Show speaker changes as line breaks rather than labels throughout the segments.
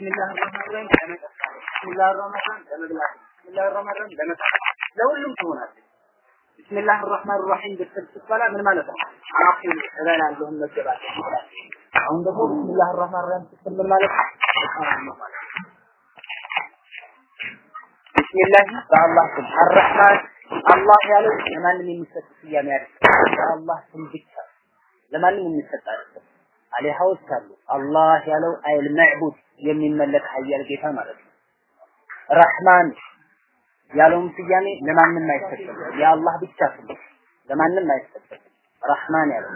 ቢስሚላህ ረህማን ረሂም ለመጠጣት ቢስሚላህ ረህማን ረሂም ለመብላት ቢስሚላህ ረህማን ረሂም ለመጠጣት ለሁሉም ትሆናለች። ቢስሚላህ ረህማን ረሂም ብትል ስትበላ ምን ማለት ነው? አቂል እበላለሁ እመገባለሁ ይላል። አሁን ደግሞ ቢስሚላህ ረህማን ረሂም ስትል ምን ማለት ነው? ቢስሚላህ አላህ ያለው ለማንም የሚሰጥ ስያሜ አይደለም። በአላህ ስም ብቻ ለማንም የሚሰጥ አይደለም። አሊሃዎች አሉ። አላህ ያለው አይል መዕቡድ የሚመለክ ሀያል ጌታ ማለት ነው። ረህማን ያለውም ስያሜ ለማንም አይሰጥም። የአላህ ብቻ ስም ለማንም አይሰጥም። ረህማን ያለው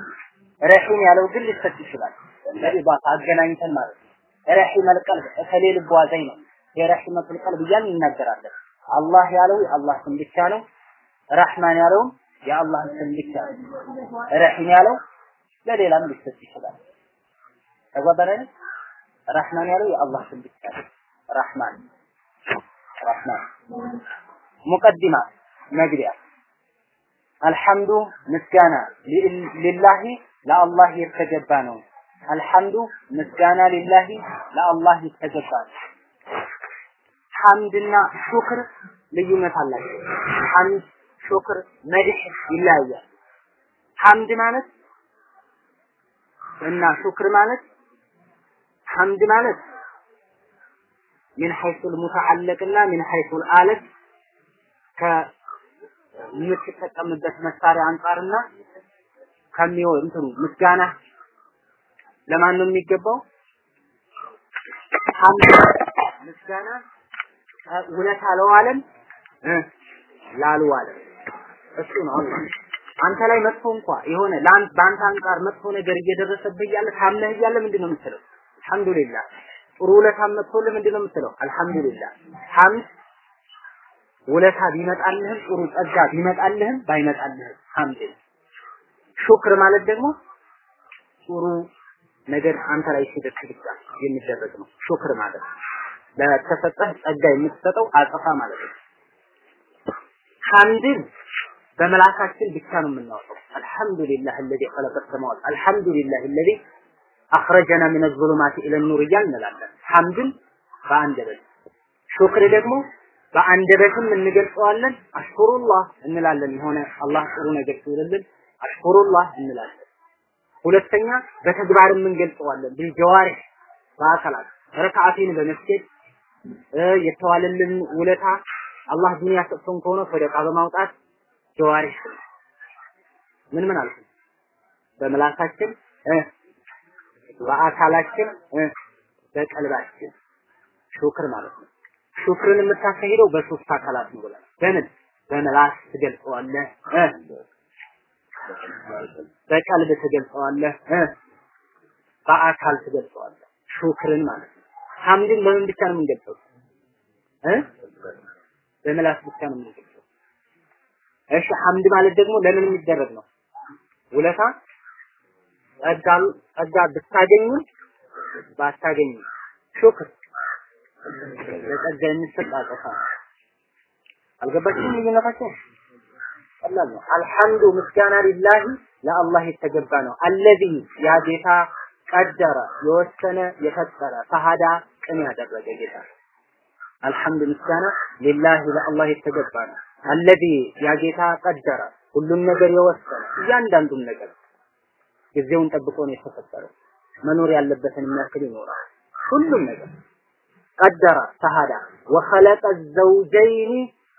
ረሂም ያለው ግን ሊሰጥ ይችላል። በኢባታ አገናኝተን ማለት ነው። ረሂመል ቀልብ እከሌ ልቡ አዛኝ ነው። የረሂመቱል ቀልብ እያልን ይናገራለን። አላህ ያለው የአላህ ስም ብቻ ነው። ረህማን ያለውም የአላህ ስም ብቻ ነው። ረሂም ያለው ለሌላም ሊሰጥ ይችላል። ተጓባለን ረህማን ያለው የአላህ ስም ብቻ ነው። ረህማን ረህማን ሙቀዲማ መግቢያ አልሐምዱ ምስጋና ሊላሂ ለአላህ የተገባ ነው። አልሐምዱ ምስጋና ሊላሂ ለአላህ የተገባ ነው። ሐምድና ሹክር ልዩነት አላቸው። ሐምድ፣ ሹክር፣ መድህ ይለያያል። ሐምድ ማለት እና ሹክር ማለት ሐምድ ማለት ሚን ሐይሱል ሙተዓለቅና ሚን ሐይሱል አለት ከምትጠቀምበት መሳሪያ አንጻርና ከሚሆን እንትኑ ምስጋና ለማን ነው የሚገባው? ሐምድ ምስጋና ውለታ ለዋለም ላልዋለም እሱ ነው አንተ ላይ መጥፎ እንኳ የሆነ በአንተ አንጻር መጥፎ ነገር እየደረሰብህ እያለ ታምነህ እያለ ምንድን ነው የምትለው? አልሐምዱሊላህ። ጥሩ ውለታ መጥቶልህ ምንድን ነው የምትለው? አልሐምዱሊላህ። ሐምድ ውለታ ቢመጣልህም ጥሩ ጸጋ ቢመጣልህም ባይመጣልህም ሐምድ። ሹክር ማለት ደግሞ ጥሩ ነገር አንተ ላይ ሲደርስ ብቻ የሚደረግ ነው። ሹክር ማለት ለተሰጠህ ጸጋ የምትሰጠው አጸፋ ማለት ነው። ሐምድን በመላሳችን ብቻ ነው የምናወጣው። አልሐምዱሊላህ الذي خلق السماوات الحمد لله الذي አኽረጀና ሚነ ዙሉማት ኢለ ኑር እያል እንላለን። ሐምድን በአንደበት ሹክር ደግሞ በአንደበትም እንገልጸዋለን። አሽኩሩላህ እንላለን። የሆነ አላህ ጥሩ ነገር ሲልልን አሽኩሩላህ እንላለን። ሁለተኛ በተግባርም እንገልጸዋለን። ቢልጀዋሪህ በአካላት ረካዓቴን በመስገድ የተዋለልን ውለታ አላህ ዱንያ ሰጥቶን ከሆነ ሰደቃ በማውጣት ጀዋሪህ ምን ምን አልኩ በመላሳችን በአካላችን በቀልባችን ሹክር ማለት ነው። ሹክርን የምታካሂደው በሶስት አካላት ነው ብለን በምን በመላስ ትገልጸዋለህ፣ በቀልብ ትገልጸዋለህ፣ በአካል ትገልጸዋለህ። ሹክርን ማለት ነው። ሐምድን በምን ብቻ ነው የምንገልጸው? በመላስ ብቻ ነው የምንገልጸው። እሺ ሐምድ ማለት ደግሞ ለምን የሚደረግ ነው? ውለታ ጸጋ ጸጋ ብታገኙ ባታገኙ ሹክር ለጸጋ የሚሰጥ አጸፋ አልገባችሁም? ልዩነታቸው ቀላል ነው። አልሐምዱ ምስጋና ሊላሂ ለአላህ የተገባ ነው። አለዚ ያ ጌታ ቀደረ የወሰነ የፈጠረ ፈሃዳ ቅን ያደረገ ጌታ አልሐምዱ ምስጋና ሊላሂ ለአላህ የተገባ ነው። አለዚ ያ ጌታ ቀደረ ሁሉም ነገር የወሰነ እያንዳንዱን ነገር ጊዜውን ጠብቆ ነው የተፈጠረው። መኖር ያለበትን የሚያክል ይኖራል። ሁሉም ነገር ቀደረ ፈሃዳ ወኸለቀ ዘውጀይኒ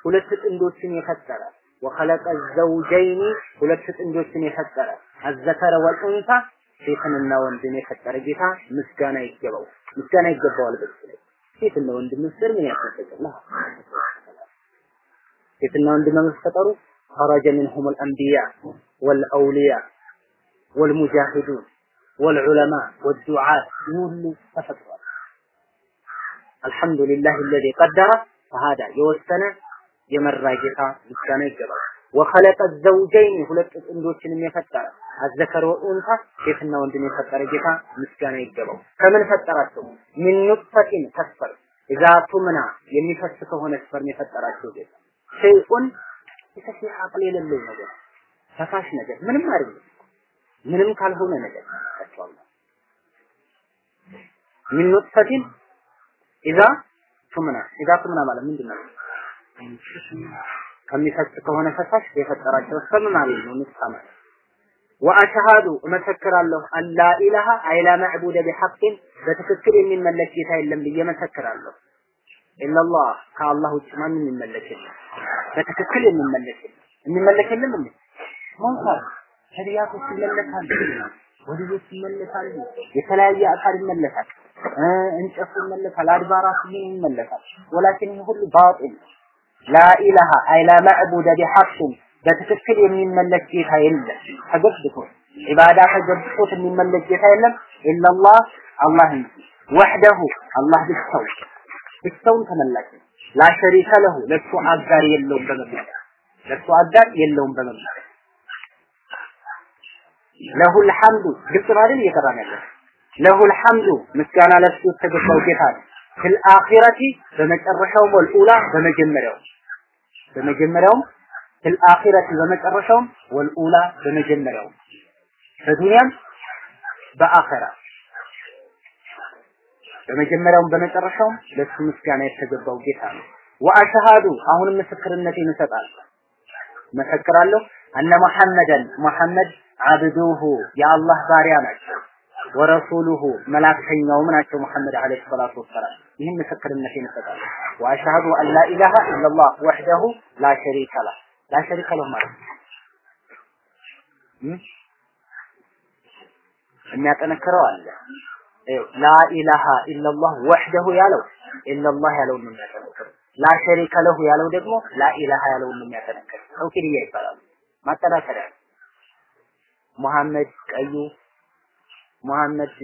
ሁለት ጥንዶችን የፈጠረ ወኸለቀ ዘውጀይኒ ሁለት ጥንዶችን የፈጠረ አዘከረ ወልኡንሳ ሴትንና ወንድን የፈጠረ ጌታ ምስጋና ይገባው ምስጋና ይገባዋል። በዚህ ላይ ሴትና ወንድ ምስር ምን ያስፈልጋል? ሴትና ወንድ መፈጠሩ خرج منهم الأنبياء والأولياء والمجاهدون والعلماء والدعاة ሁሉ ተፈጥሯል። الحمد لله الذي قدر فهذا የወሰነ የመራ ጌታ ምስጋና ይገባል። ወኸለቀ ዘውጀይን ሁለት ጥንዶችንም የፈጠረ አዘከረ ወኡንታ ሴትና ወንድን የፈጠረ ጌታ ምስጋና ይገባው። ከምን ፈጠራቸው? ሚን ኑጥፈቲን ከስፈር ኢዛ ቱምና የሚፈስ ከሆነ ስፐርም የፈጠራቸው ጌታ ሸይኡን የተፊ አቅል የሌለው ነገር ፈሳሽ ነገር ምንም አይደለም። ምንም ካልሆነ ነገር ፈጥሯል። ሚን ኑጥፈቲን ኢዛ ቱምና ኢዛ ቱምና ማለት ምንድን ነው? ከሚፈስ ከሆነ ፈሳሽ የፈጠራቸው ሰም ማለት ነው። ንስሐ ማለት ወአሽሃዱ እመሰክራለሁ አላ ኢላሃ አይላ መዕቡደ ቢሐቅን በትክክል የሚመለክ ጌታ የለም ብዬ መሰክራለሁ። ኢላላህ ከአላህ ውጭ ማንም የሚመለክ የለም። በትክክል የሚመለክ የለም። የሚመለክ የለም እንዴ? ሞንሳር ነቢያቶች ይመለካሉ፣ ወልዮች ይመለካሉ፣ የተለያየ አካል ይመለካል፣ እንጨቱ ይመለካል፣ አድባራት ይመለካል። ወላኪን ይህ ሁሉ ባጢል ላኢላሃ አይላ መዕቡደ ቢሐቅን በትክክል የሚመለክ ጌታ የለም። ተገብቶ ዒባዳ ተገብቶት የሚመለክ ጌታ የለም። ኢላላህ አላህ እንጂ ወሕደሁ አላህ ብቻው ብቻውን ተመላኪ ነው። ላ ሸሪከ ለሁ ለሱ አጋር የለውም በመምለክ ለሱ አጋር የለውም በመምለክ ለሁል ሐምዱ ግልጽ ነው አይደል እየቀራን ያለው ለሁል ሐምዱ ምስጋና ለሱ የተገባው ጌታ ነው። ፊል አኺረቲ በመጨረሻው ወልኡላ በመጀመሪያው በመጀመሪያውም ፊል አኺረቲ በመጨረሻውም ወልኡላ በመጀመሪያው በዱንያም በአኺራ በመጀመሪያውም በመጨረሻውም ለሱ ምስጋና የተገባው ጌታ ነው። ወአሽሃዱ አሁንም ምስክርነቴን እሰጣለሁ መሰክራለሁ አነ ሙሐመደን ሙሐመድ አብዱሁ የአላህ ባሪያ ናቸው ወረሱሉሁ መላክተኛውም ናቸው ሙሐመድ አለይሂ ሰላቱ ወሰላም ይህን ምስክርነቴን እሰጣለሁ ወአሽሃዱ አን ላ ኢላሃ ኢላላህ ወህደሁ ላ ሸሪከ ለህ ላ ሸሪከ ለሁ ማለት የሚያጠነክረው አለ ላ ኢላሃ ኢላላህ ወህደሁ ያለው ኢላላህ ያለውን ነው የሚያጠነክረው ላ ሸሪከ ለሁ ያለው ደግሞ ላ ኢላሃ ያለውን ነው የሚያጠነክረው ተውኪድያ ይባላል ማጠናከሪያ ሙሐመድ ቀዩ ሙሐመድ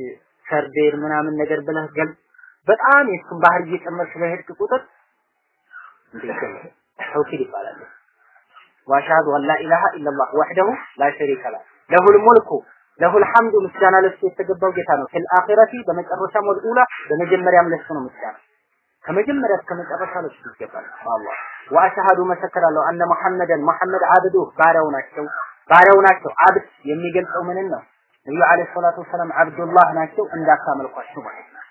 ሰርዴር ምናምን ነገር ብለህ ገል በጣም የሱን ባህር እየጨመርሽ በሄድክ ቁጥር ተውኪድ ይባላል። ወአሽሀዱ አን ላ ኢላሃ ኢላላህ ወህደሁ ላ ሸሪከ ለህ ለሁል ሙልኩ ለሁል ሐምዱ ምስጋና ለሱ የተገባው ጌታ ነው። ፊል አኺረቲ በመጨረሻም ወልኡላ በመጀመሪያም ለሱ ነው ምስጋና ከመጀመሪያ እስከ መጨረሻ ለሱ ይገባል። አላህ ወአሽሀዱ መሰከራለሁ አነ ሙሐመደን ሙሐመድ አብዱ ባሪያው ናቸው። ባሪያው ናቸው። አብድ የሚገልጸው ምንን ነው? ነብዩ አለይሂ ሰላቱ ወሰላም አብዱላህ ናቸው እንዳታመልኳቸው ማለት ነው።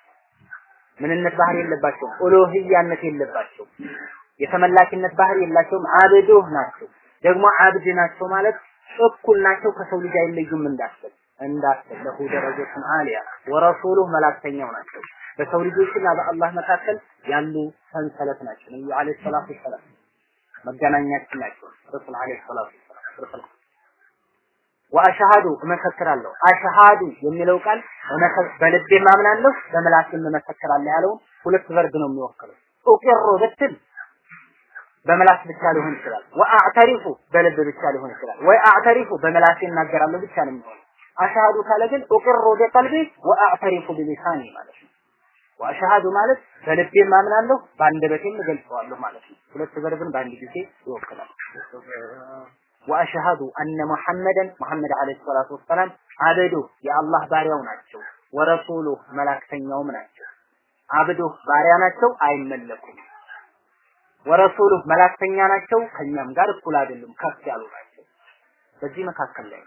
ምንነት ባህሪ የለባቸውም። ኡሉህያነት የለባቸው የተመላኪነት ባህሪ የላቸውም። አብዱህ ናቸው። ደግሞ አብድ ናቸው ማለት እኩል ናቸው። ከሰው ልጅ አይለዩም እንዳስብ እንዳስብ ለሁ ደረጀቱን አሊያ ወረሱሉህ መላክተኛው ናቸው። በሰው ልጆችና በአላህ መካከል ያሉ ሰንሰለት ናቸው። ነብዩ አለይሂ ሰላቱ ወሰላም መገናኛችን ናቸው። ረሱል አለይሂ ሰላቱ ወሰላም ወአሽሃዱ እመሰክራለሁ። አሽሃዱ የሚለው ቃል በልቤ ማምናለሁ በምላስ እመሰክራለሁ ያለውን ሁለት ቨርብ ነው የሚወክለው። ኡቂሩ ብትል በምላስ ብቻ ሊሆን ይችላል። ወአዕተሪፉ በልብ ብቻ ሊሆን ይችላል። ወይ አዕተሪፉ በምላስ እናገራለሁ ብቻ ነው የሚሆነው አሽሃዱ ካለ ግን ኡቂሩ ቢቀልቢ ወአዕተሪፉ ቢሊሳኒ ማለት ነው። ወአሽሃዱ ማለት በልቤ ማምናለሁ በአንደበቴም እገልጸዋለሁ ማለት ነው። ሁለት ቨርብን በአንድ ጊዜ ይወክላል። ወአሽሃዱ አነ ሙሐመደን ሙሐመድ አለይሂ ሰላቱ ወሰላም አበዱ የአላህ ባሪያው ናቸው ወረሱሉ መላክተኛውም ናቸው። አብዱ ባሪያ ናቸው አይመለኩም። ወረሱሉ መላክተኛ ናቸው ከኛም ጋር እኩል አይደሉም ከፍ ያሉ ናቸው። በዚህ መካከል ላይ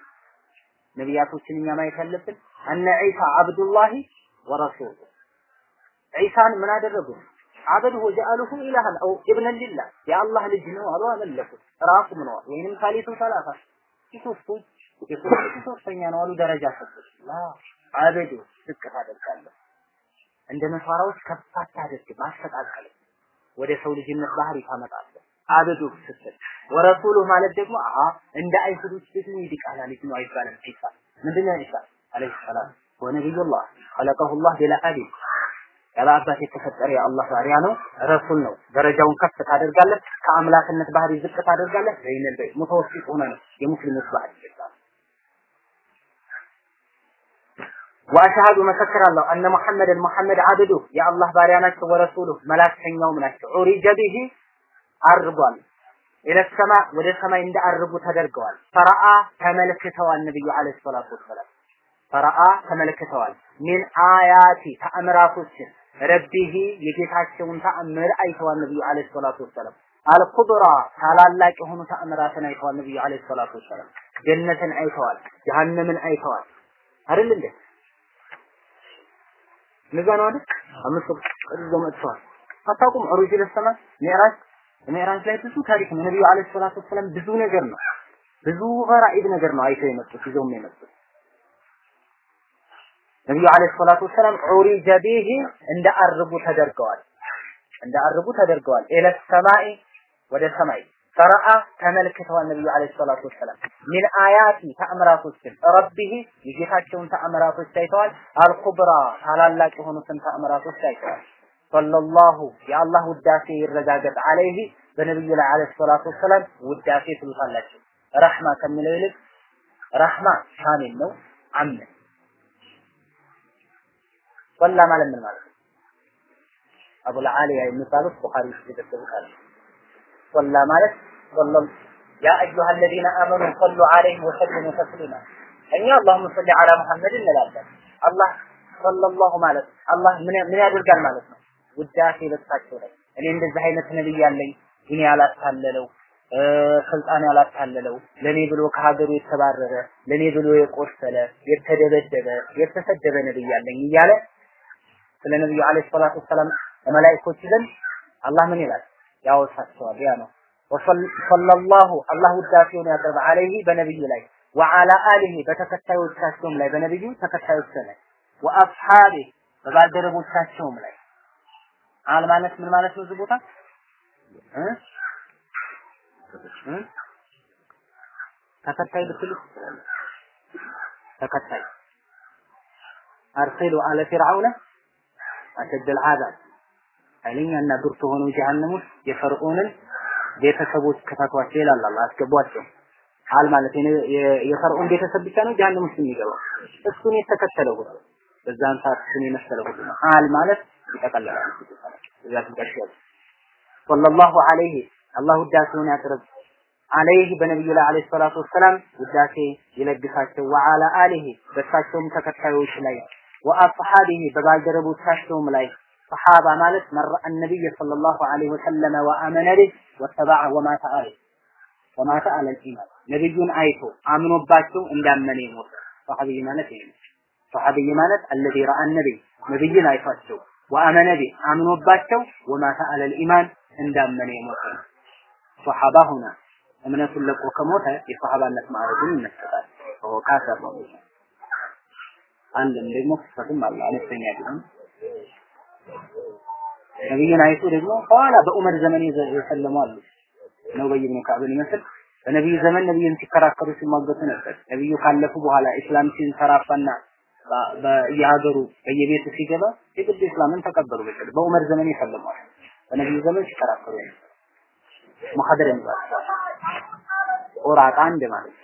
ነቢያቶችን እኛ ማየት ያለብን አነ ዒሳ አብዱላሂ ወረሱሉ። ዒሳን ምን አደረጉት አበድ ወጀአሉሁ ኢላሃን አው ኢብነን ሊላህ የአላህ ልጅ ነው አሉ አመለኩት ራሱ ምነዋል ወይንም ሳሊቱ ሰላሳ ሶስቱ የሶስቱ ሶስተኛ ነው አሉ ደረጃ ሰጡት ላ አበዱ ዝቅ ታደርጋለህ እንደ ነሳራዎች ከፍ አታደርግ ማስተቃቀል ወደ ሰው ልጅነት ባህሪ ታመጣለህ አብዱ ስትል ወረሱሉ ማለት ደግሞ አሀ እንደ አይሁዶች ደግሞ ይድቃላ ልጅ ነው አይባልም። ዒሳ ምንድን ነው ዒሳ አለይሂ ሰላም ወነቢዩላህ ኸለቀሁላህ ቢላ አቢን የተፈጠረ የአላህ ባሪያ ነው፣ ረሱል ነው። ደረጃውን ከፍ ታደርጋለህ፣ ከአምላክነት ባህሪ ዝቅ ታደርጋለህ። ዘይነል በይ ሙተወሲጥ ሆነ ነው የሙስሊሞች ባህሪ ይባላል። ወአሽሃዱ መሰክራለሁ አነ ሙሐመድን ሙሐመድ አብዱ የአላህ ባሪያ ናቸው፣ ወረሱሉ መላክተኛውም ናቸው። ዑሪጀ ቢሂ አርጓል ኢለ ሰማ ወደ ሰማይ እንዳአርጉ ተደርገዋል። ፈረአ ተመልክተዋል ነብዩ አለይሂ ሰላቱ ወሰላም ፈረአ ተመልክተዋል። ሚን አያቲ ተአምራቶችን ረቢሂ የጌታቸውን ተአምር አይተዋል ነብዩ አለይሂ ሰላቱ ወሰላም። አልኩብራ ታላላቅ የሆኑ ተአምራትን አይተዋል ነብዩ አለይሂ ሰላቱ ወሰላም። ጀነትን አይተዋል፣ ጀሃነምን አይተዋል። አይደል እንዴ? አይደል? አምስት ይዘው መጥተዋል። አታውቁም? ዑሩጅ ለሰማ ሚዕራጅ ሚዕራጅ ላይ ብዙ ታሪክ ነው። ነብዩ አለይሂ ሰላቱ ወሰላም ብዙ ነገር ነው ብዙ ገራኢብ ነገር ነው አይተው የመጡት ይዘው የመጡት። ነብዩ አለይሂ ሰላቱ ወሰላም ዑሪጀ ቢሂ እንደ አርቡ ተደርገዋል እንደ አርቡ ተደርገዋል። ኢለ ሰማይ ወደ ሰማይ ፈረአ ተመልክተዋል ነብዩ አለይሂ ሰላቱ ወሰላም። ሚን አያቲ ተአምራቶችን ረቢህ የጌታቸውን ተአምራቶች ታይተዋል አልኩብራ ታላላቅ የሆኑትን ተአምራቶች ታይተዋል ሰለላሁ የአላህ ውዳሴ ይረጋገጥ አለይህ በነብዩ ላይ አለይሂ ሰላቱ ወሰላም ውዳሴ ትሉታላችሁ። ረህማ ከሚለው ይልቅ ረህማ ሳሜን ነው። አምን ሶላ ማለት ምን ማለት ነው? አቡል አሊያ የሚባሉት ቡኻሪ ውስጥ ይደግፉታል። ሶላ ማለት ሶላ ያ አዩሃ አለዚነ አመኑ ሰሉ ዐለይሂ ወሰሊሙ ተስሊማ እኛ አላሁመ ሰሊ ዐላ ሙሐመድ እንላለን። አላህ ሰለላሁ ማለት አላህ ምን ያደርጋል ማለት ነው ውዳሴ በሳቸው ላይ እኔ እንደዚህ አይነት ነብይ ያለኝ እኔ ያላታለለው ስልጣን ያላታለለው ለኔ ብሎ ከሀገሩ የተባረረ ለኔ ብሎ የቆሰለ የተደበደበ የተሰደበ ነብይ ያለኝ እያለ ስለ ነብዩ አለይሂ ሰላቱ ወሰላም መላእክቶች ዘንድ አላህ ምን ይላል? ያወሳቸዋል። ያ ነው። ወሰለላሁ አላህ ውዳሴውን ያቀርብ አለይህ በነብዩ ላይ ወዓላ አሊሂ በተከታዮቻቸውም ላይ በነብዩ ተከታዮች ላይ ወአስሓቢ በባልደረቦቻቸውም ላይ አል ማለት ምን ማለት ነው እዚህ ቦታ? ተከታይ ብትሉ ተከታይ። አርሰሉ አለ ፊርዓውነ አሸደል አዛብ ኃይለኛና ብርቱ ሆነው ጀሃነም ውስጥ የፈርዖንን ቤተሰቦች ከታቷቸው ይላል አላህ አስገቧቸው። አል ማለት የፈርዖን ቤተሰብ ብቻ ነው ጀሃነም ውስጥ የሚገባው። እሱን የተከተለ ሁሉ በዛን ሰዓት እሱን የመሰለ ሁሉ ነው። አል ማለት ይጠቀልላል። እዛ ትቀጥል ሰለላሁ ዐለይሂ አላህ ውዳሴውን ያቅርብ። አለይህ በነቢዩ ላይ አለይሂ ሰላቱ ወሰላም ውዳሴ ይለግሳቸው። ወዓላ አሊሂ በእሳቸውም ተከታዮች ላይ ወአስሓቢሂ በባልደረቦቻቸውም ላይ። ሰሓባ ማለት መራ ነቢይ ሰለላሁ ዐለይሂ ወሰለም ወአመነ ቢህ ወተበዐ ወማተ ዐለይህ ወማተ ዐለል ኢማን ነቢዩን አይቶ አምኖባቸው እንዳመነ የሞተ ሰሓቢይ ማለት ይሄ ነው። ሰሓቢይ ማለት አለዚ ረአ ነቢይ። ነቢይን አይቷቸው ወአመነ ቢህ አምኖባቸው ወማተ ዐለል ኢማን እንዳመነ የሞተ ነው። ሰሓባ ሁና እምነቱን ለቆ ከሞተ የሰሓባነት ማዕረግን ይነሰጣል። ካፈር ነው። አንድም ደግሞ ክስተትም አለ አነስተኛ ቢሆን ነብዩን አይቶ ደግሞ ከኋላ በዑመር ዘመን የሰለሙ አሉ ነው በይብኑ ከዕብን ይመስል በነቢዩ ዘመን ነቢዩን ሲከራከሩ ሲሟገቱ ነበር። ነቢዩ ካለፉ በኋላ ኢስላም ሲንሰራፋና በየሀገሩ በየቤቱ ሲገባ የግድ ኢስላምን ተቀበሉ። በቅድ በዑመር ዘመን የሰለሟል። በነቢዩ ዘመን ሲከራከሩ ነበር። ሙሐደር የሚባል ኦራቃ አንድ ማለት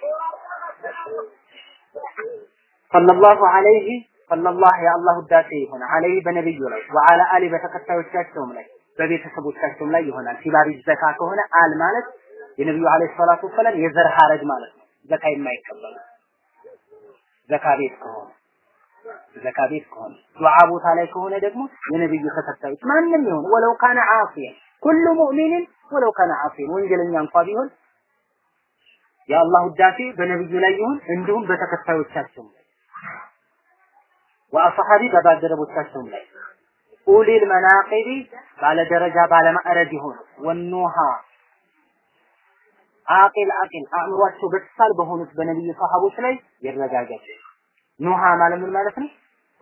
ሰለላሁ ዐለይሂ ሰለላህ የአላህ ውዳሴ ይሆን ዐለይሂ በነብዩ ላይ ወዐላ አሊ በተከታዮቻቸውም ላይ በቤተሰቦቻቸውም ላይ ይሆናል። ሲባሪ ዘካ ከሆነ አል ማለት የነብዩ ዐለይሂ ሰላቱ ወሰላም የዘር ሐረግ ማለት ነው። ዘካ የማይቀበሉ ዘካ ቤት ከሆነ ዘካ ቤት ከሆነ ዱዓ ቦታ ላይ ከሆነ ደግሞ የነብዩ ተከታዮች ማንም ይሁን ወለው ካነ ዓሲያ ኩሉ ሙእሚንን ወለው ካነ ዓሲያ ወንጀለኛ እንኳ ቢሆን የአላህ ውዳሴ በነብዩ ላይ ይሁን እንዲሁም በተከታዮቻቸው ላይ ወአስሐቢ በባልደረቦቻቸውም ላይ ኡሊል መናቂቢ ባለ ደረጃ ባለ ማዕረግ የሆኑ ወኑሃ አቂል አቂል አእምሯቸው በሳል በሆኑት በነብዩ ሰሃቦች ላይ ይረጋገጥ። ኑሃ ማለት ምን ማለት ነው?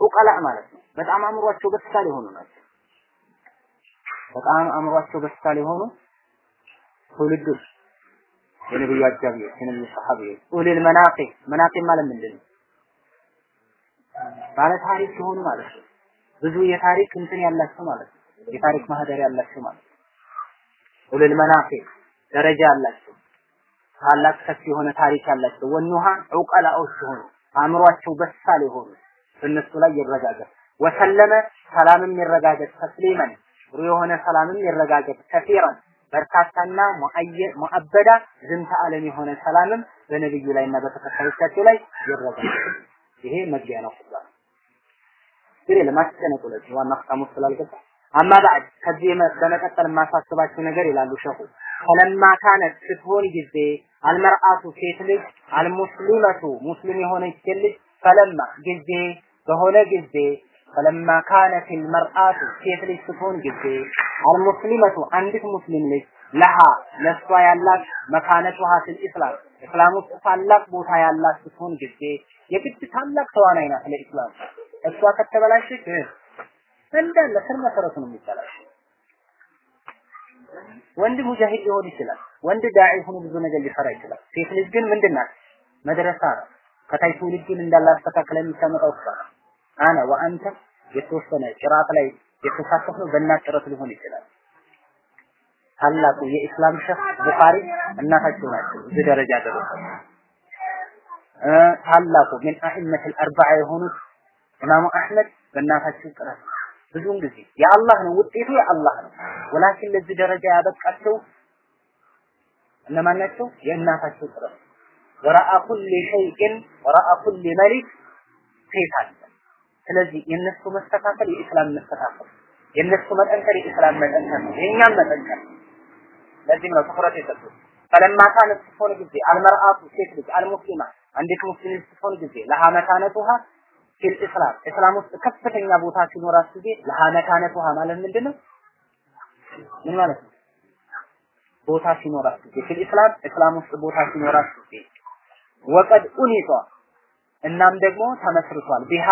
ኡቀላ ማለት ነው። በጣም አእምሯቸው በሳል የሆኑ ናቸው። በጣም አእምሯቸው በሳል የሆኑ ትውልዶች የነብዩ አጃቢዎች የነብዩ ሰሃቢዎች ኡሊል መናቂብ መናቂብ ማለት ምንድን ነው? ባለ ታሪክ የሆኑ ማለት ነው። ብዙ የታሪክ እንትን ያላቸው ማለት ነው። የታሪክ ማህደር ያላቸው ማለት ነው። ኡሊል መናቂብ ደረጃ ያላቸው ታላቅ ሰፊ የሆነ ታሪክ ያላቸው ወኑሃ ዑቀላዎች የሆኑ አእምሯቸው በሳል የሆኑ በእነሱ ላይ ይረጋገጥ። ወሰለመ ሰላምም ይረጋገጥ። ተስሊመን ጥሩ የሆነ ሰላምም ይረጋገጥ። ከፊረን በርካታና ሙአበዳ ዝንተ ዓለም የሆነ ሰላምም በነብዩ ላይና በተከታዮቻቸው ላይ ይረጋገጥ። ይሄ መግቢያ ነው። ኹጥባ ግን ለማስጨነቁ ለዚህ ዋና ሐሳቡ ስላልገባ። አማ ባዕድ ከዚህ በመቀጠል የማሳስባችሁ ነገር ይላሉ ሸኹ ፈለማ ካነት ስትሆን ጊዜ አልመርአቱ ሴት ልጅ አልሙስሊመቱ ሙስሊም የሆነች ሴት ልጅ ፈለማ ጊዜ በሆነ ጊዜ ፈለማ ካነት ልመርአቱ ሴት ልጅ ስትሆን ጊዜ አልሙስሊመቱ አንዲት ሙስሊም ልጅ ለሃ ለሷ ያላት መካነቱሃ ፊል ኢስላም እስላም ውስጥ ታላቅ ቦታ ያላት ስትሆን ጊዜ የግድ ታላቅ ተዋናይ ናት ለኢስላም። እሷ ከተበላሸች እንዳለ ስር መሰረቱ ነው የሚበላሽ። ወንድ ሙጃሂድ ሊሆን ይችላል። ወንድ ዳዒ ሆኖ ብዙ ነገር ሊሰራ ይችላል። ሴት ልጅ ግን ምንድን ናት? መድረሳ ነው። ከታይ ትውልድን እንዳላስተካከለ የሚታመጣው እሷ ነው። አነ ወአንተ የተወሰነ ጭራት ላይ የተሳተፍነው በእናት ጥረት ሊሆን ይችላል። ታላቁ የኢስላም ሸህ ቡኻሪ እናታቸው ናቸው እዚህ ደረጃ ደረሱ። ታላቁ ምን አኢመቱል አርባዓ የሆኑት ኢማሙ አህመድ በእናታቸው ጥረት ብዙውን ጊዜ የአላህ ነው ውጤቱ የአላህ ነው። ወላኪን ለዚህ ደረጃ ያበቃቸው እነማን ናቸው? የእናታቸው ጥረት ወራአ ኩል ሸይእን ወራአ ኩል መሊክ ሴት አለ። ስለዚህ የእነሱ መስተካከል የኢስላም መስተካከል፣ የእነሱ መጠንከር የኢስላም መጠንከር ነው፣ የእኛም መጠንከር። ለዚህም ነው ትኩረት የሰጡት። ፈለማ ካነት ስትሆን ጊዜ አልመርአቱ ሴት ልጅ አልሙስሊማ አንዲት ሙስሊም ስትሆን ጊዜ ለሃ ፊል ኢስላም እስላም ውስጥ ከፍተኛ ቦታ ሲኖራት ጊዜ ለሃ መካነቱሃ ማለት ምንድን ነው? ምን ማለት ነው? ቦታ ሲኖራት ጊዜ ፊል ኢስላም እስላም ውስጥ ቦታ ሲኖራት ጊዜ ወቀድ ኡኒቷ እናም ደግሞ ተመስርቷል ቢሃ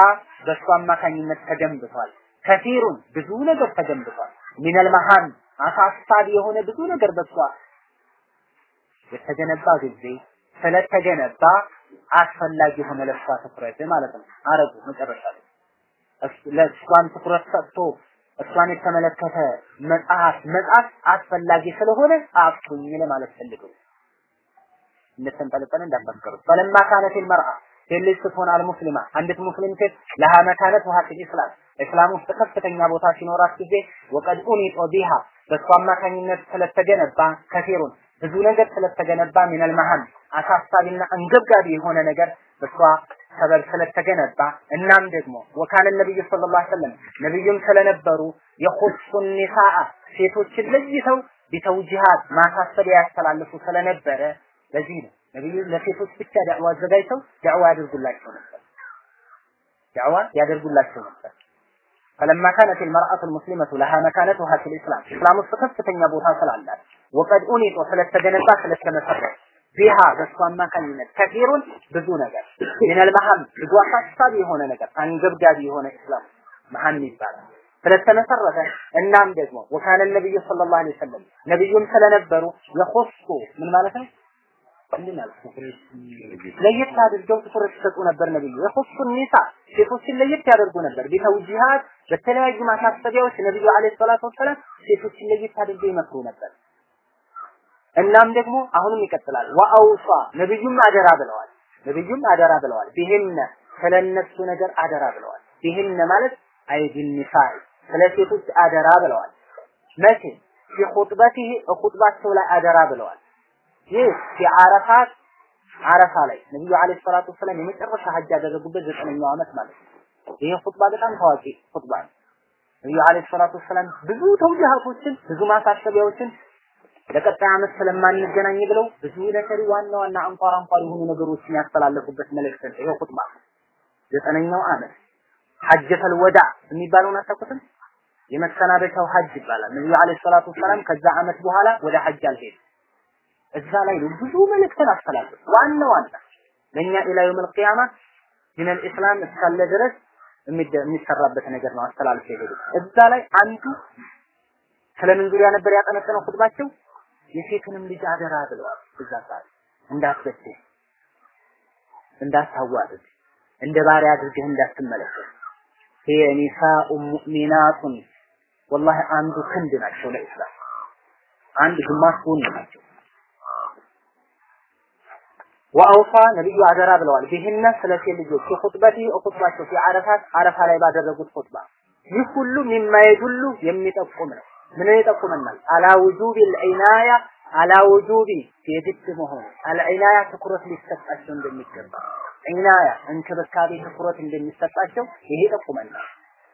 በእሱ አማካኝነት ተገንብቷል። ከፊሩን ብዙ ነገር ተገንብቷል። ሚነል መሃን አሳሳቢ የሆነ ብዙ ነገር በሷ የተገነባ ጊዜ ስለተገነባ አስፈላጊ የሆነ ለሷ ትኩረት ማለት ነው። አረጉ መጨረሻ ለእሷን ትኩረት ሰጥቶ እሷን የተመለከተ መጽሐፍ መጽሐፍ አስፈላጊ ስለሆነ ጻፍኩኝ ለማለት ፈልገው። እንደተንጠለጠለ እንዳትፈክሩ ፈለማ ካነት ልመርአ ሴት ልጅ ስትሆን አልሙስሊማ አንዲት ሙስሊም ሴት ለሃ ውሃ ፊል እስላም ውስጥ ከፍተኛ ቦታ ሲኖራት ጊዜ ወቀድ ኡኒጦ ቢሃ በእሱ አማካኝነት ስለተገነባ ከፊሩን ብዙ ነገር ስለተገነባ ሚነል መሀን አሳሳቢና አንገብጋቢ የሆነ ነገር በሷ ሰበብ ስለተገነባ እናም ደግሞ ወካነ ነብዩ ሰለላሁ ዐለይሂ ወሰለም ነብዩም ስለነበሩ የኹሱ ኒሳአ ሴቶችን ለይተው ቢተውጂሃት ማሳሰቢያ ያስተላልፉ ስለነበረ ለዚህ ነው ነብዩ ለሴቶች ብቻ ዳዕዋ አዘጋጅተው ዳዕዋ ያደርጉላቸው ነበር። ዳዕዋ ያደርጉላቸው ነበር فلما كانت المرأة المسلمة لها مكانتها في الإسلام إسلام ከፍተኛ ቦታ ስላላት ወቀድ ኡኒጦ ስለተገነባ ስለተመሰረተ ቢሃ በእሱ አማካኝነት ከፊሩን ብዙ ነገር ሚነል መሀም ብዙ አሳሳቢ የሆነ ነገር አንገብጋቢ የሆነ ኢስላም መሀም ይባላል ስለተመሰረተ እናም ደግሞ ወካነ ነብዩ ሰለላሁ ዐለይሂ ወሰለም ነብዩም ስለነበሩ የኹሱ ምን ማለት ነው ምንድን ያልኩት ለየት አድርገው ትኩረት ይሰጡ ነበር ነብዩ። የኹሱ ኒሳ ሴቶችን ለየት ያደርጉ ነበር። ቢተውጂሃት በተለያዩ ማሳሰቢያዎች ነብዩ አለይሂ ሰላቱ ወሰላም ሴቶችን ለየት አድርገው ይመክሩ ነበር። እናም ደግሞ አሁንም ይቀጥላል። ወአውሳ ነብዩም አደራ ብለዋል። ነብዩም አደራ ብለዋል። ቢህነ ስለነሱ ነገር አደራ ብለዋል። ቢህነ ማለት አይዲን ኒሳኢ ስለ አደራ ብለዋል። መቼ? ፊ ኹጥበቲህ ኹጥባቸው ላይ አደራ ብለዋል ይህ የአረፋት አረፋ ላይ ነብዩ አለይሂ ሰላቱ ወሰላም የመጨረሻ ሀጅ ያደረጉበት ዘጠነኛው ዓመት ማለት ነው። ይሄ ኹጥባ በጣም ታዋቂ ኹጥባ ነው። ነብዩ አለይሂ ሰላቱ ወሰላም ብዙ ተውጂሃቶችን ብዙ ማሳሰቢያዎችን ለቀጣይ ዓመት ስለማንገናኝ ብለው ብዙ ነገር ዋና ዋና አንኳር አንኳር የሆኑ ነገሮችን ያስተላለፉበት መልእክት ነው። ይሄ ኹጥባ ዘጠነኛው ዓመት ሐጀተል ወዳ የሚባለውን አታውቁትም? የመሰናበቻው ሐጅ ይባላል። ነብዩ አለይሂ ሰላቱ ወሰላም ከዛ ዓመት በኋላ ወደ ሐጅ አልሄዱም። እዛ ላይ ነው ብዙ መልእክትን አስተላለፉ። ዋና ዋና ለእኛ ኢላ የውመል ቂያማ ዲነል ኢስላም እስካለ ድረስ የሚሰራበት ነገር ነው አስተላልፈው የሄዱት። እዛ ላይ አንዱ ስለምን ዙሪያ ነበር ያጠነጠነው ኹጥባቸው? የሴትንም ልጅ አደራ ብለዋል። እዛ ሰዓት እንዳትበድል፣ እንዳታዋርድ፣ እንደ ባሪያ አድርገህ እንዳትመለከት። ሂየ ኒሳኡ ሙእሚናቱን ወላሂ አንዱ ክንድ ናቸው ለኢስላም አንድ ግማሽ ጎን ናቸው። ወአውሳ ነብዩ አደራ ብለዋል። ቢህነ ስለ ሴት ልጆች ኹጥበቲ ኹጥባቸው ፊ አረፋ ላይ ባደረጉት ኹጥባ ይህ ሁሉ ሚማ የዱሉ የሚጠቁም ነው። ምን ይጠቁመናል? አላ ውጁቢ ልዒናያ አላ ውጁቢ የግድ መሆኑ አልዒናያ ትኩረት ሊሰጣቸው እንደሚገባ ዒናያ እንክብካቤ ትኩረት እንደሚሰጣቸው ይሄ ይጠቁመናል።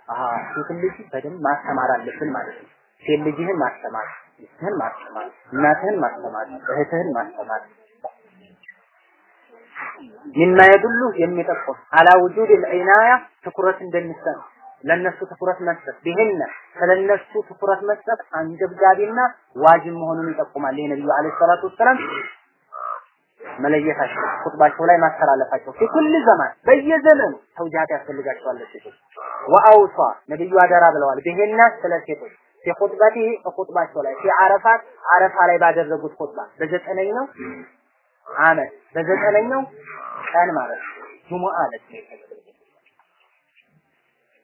አሃ ሴትን ልጅ በደንብ ማስተማር አለብን ማለት ነው። ሴት ልጅህን ማስተማር፣ ሚስትህን ማስተማር፣ እናትህን ማስተማር፣ እህትህን ማስተማር ሚማ የዱሉ የሚጠቁም አላ ውጁድ ልዒናያ ትኩረት እንደሚሰጥ ለነሱ ትኩረት መስጠት ቢህነ ስለነሱ ትኩረት መስጠት አንገብጋቢና ዋጅብ መሆኑን ይጠቁማል። ነብዩ አለይሂ ሰላቱ ወሰላም መለየታቸው ኹጥባቸው ላይ ማስተላለፋቸው ፊኩል ዘማን በየዘመኑ ተውጃት ያስፈልጋቸዋል ሴቶች ወአውሷ ነብዩ አደራ ብለዋል። ቢህነ ስለ ሴቶች ፊኹጥበቲ ኹጥባቸው ላይ ፊዓረፋት አረፋ ላይ ባደረጉት ኹጥባ በዘጠነኛው አመት በዘጠነኛው ቀን ማለት ነው። ጁሙአ ዕለት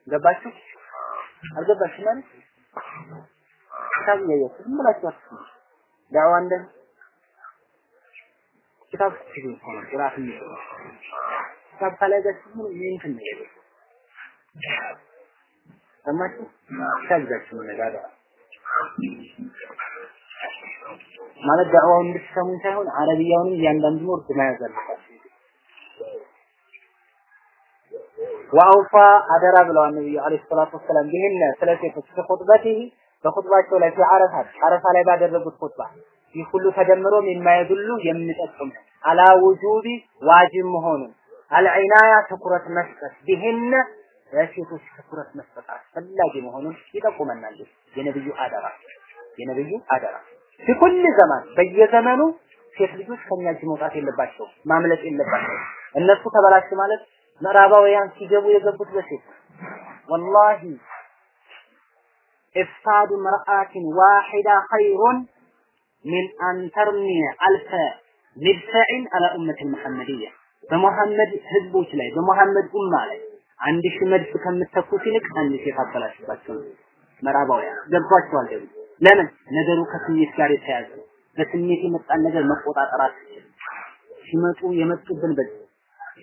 ገባችሁ? አልገባችሁ ማለት እያያችሁ ዝም ብላችሁ አትስሙ ዳዕዋ እንደ ኪታብ ስትይዙ ሆነ ቁርአን የሚሰሩ ኪታብ ካላያዛችሁ ምን እንትን ነው ሰማችሁ ኪታብ ምን ነገር ማለት ዳዕዋውን እንድትሰሙ ሳይሆን አረብያውንም እያንዳንዱን ወርድ መያዝ አለባችሁ ወአውፋ አደራ ብለዋል ነብዩ አለይሂ ሰላቱ ወሰላም። ይህን ስለ ሴቶች በኹጥበቲሂ በኹጥባቸው ላይ አረፋት አረፋ ላይ ባደረጉት ኹጥባ ይህ ሁሉ ተደምሮ የማይዱሉ የሚጠቁም አላ ውጁቢ ዋጅብ መሆኑን አልዒናያ ትኩረት መስጠት ቢህነ ለሴቶች ትኩረት መስጠት አስፈላጊ መሆኑን ይጠቁመናል። የነብዩ አደራ የነብዩ አደራ በኩል ዘማን በየዘመኑ ሴት ልጆች ከኛ እጅ መውጣት የለባቸው ማምለጥ የለባቸው። እነሱ ተበላሽ ማለት ምዕራባውያን ሲገቡ የገቡት በሴት ወላሂ ኢፍሳዱ ምርአትን ዋሂዳ ኸይሩን ሚን አን ተርሚየ አልፈ ሚድፈዕን አላ ኡመት ልሙሐመድያ በሙሐመድ ህዝቦች ላይ በሙሐመድ ኡማ ላይ አንድ ሺህ መድፍ ከምትተኩት ይልቅ አንድ ሴት አበላሽባቸው ምዕራባውያን ገብቷቸዋል ደግሞ ለምን? ነገሩ ከስሜት ጋር የተያዘ በስሜት የመጣን ነገር መቆጣጠር አትችልም። ሲመጡ የመጡብን በዚህ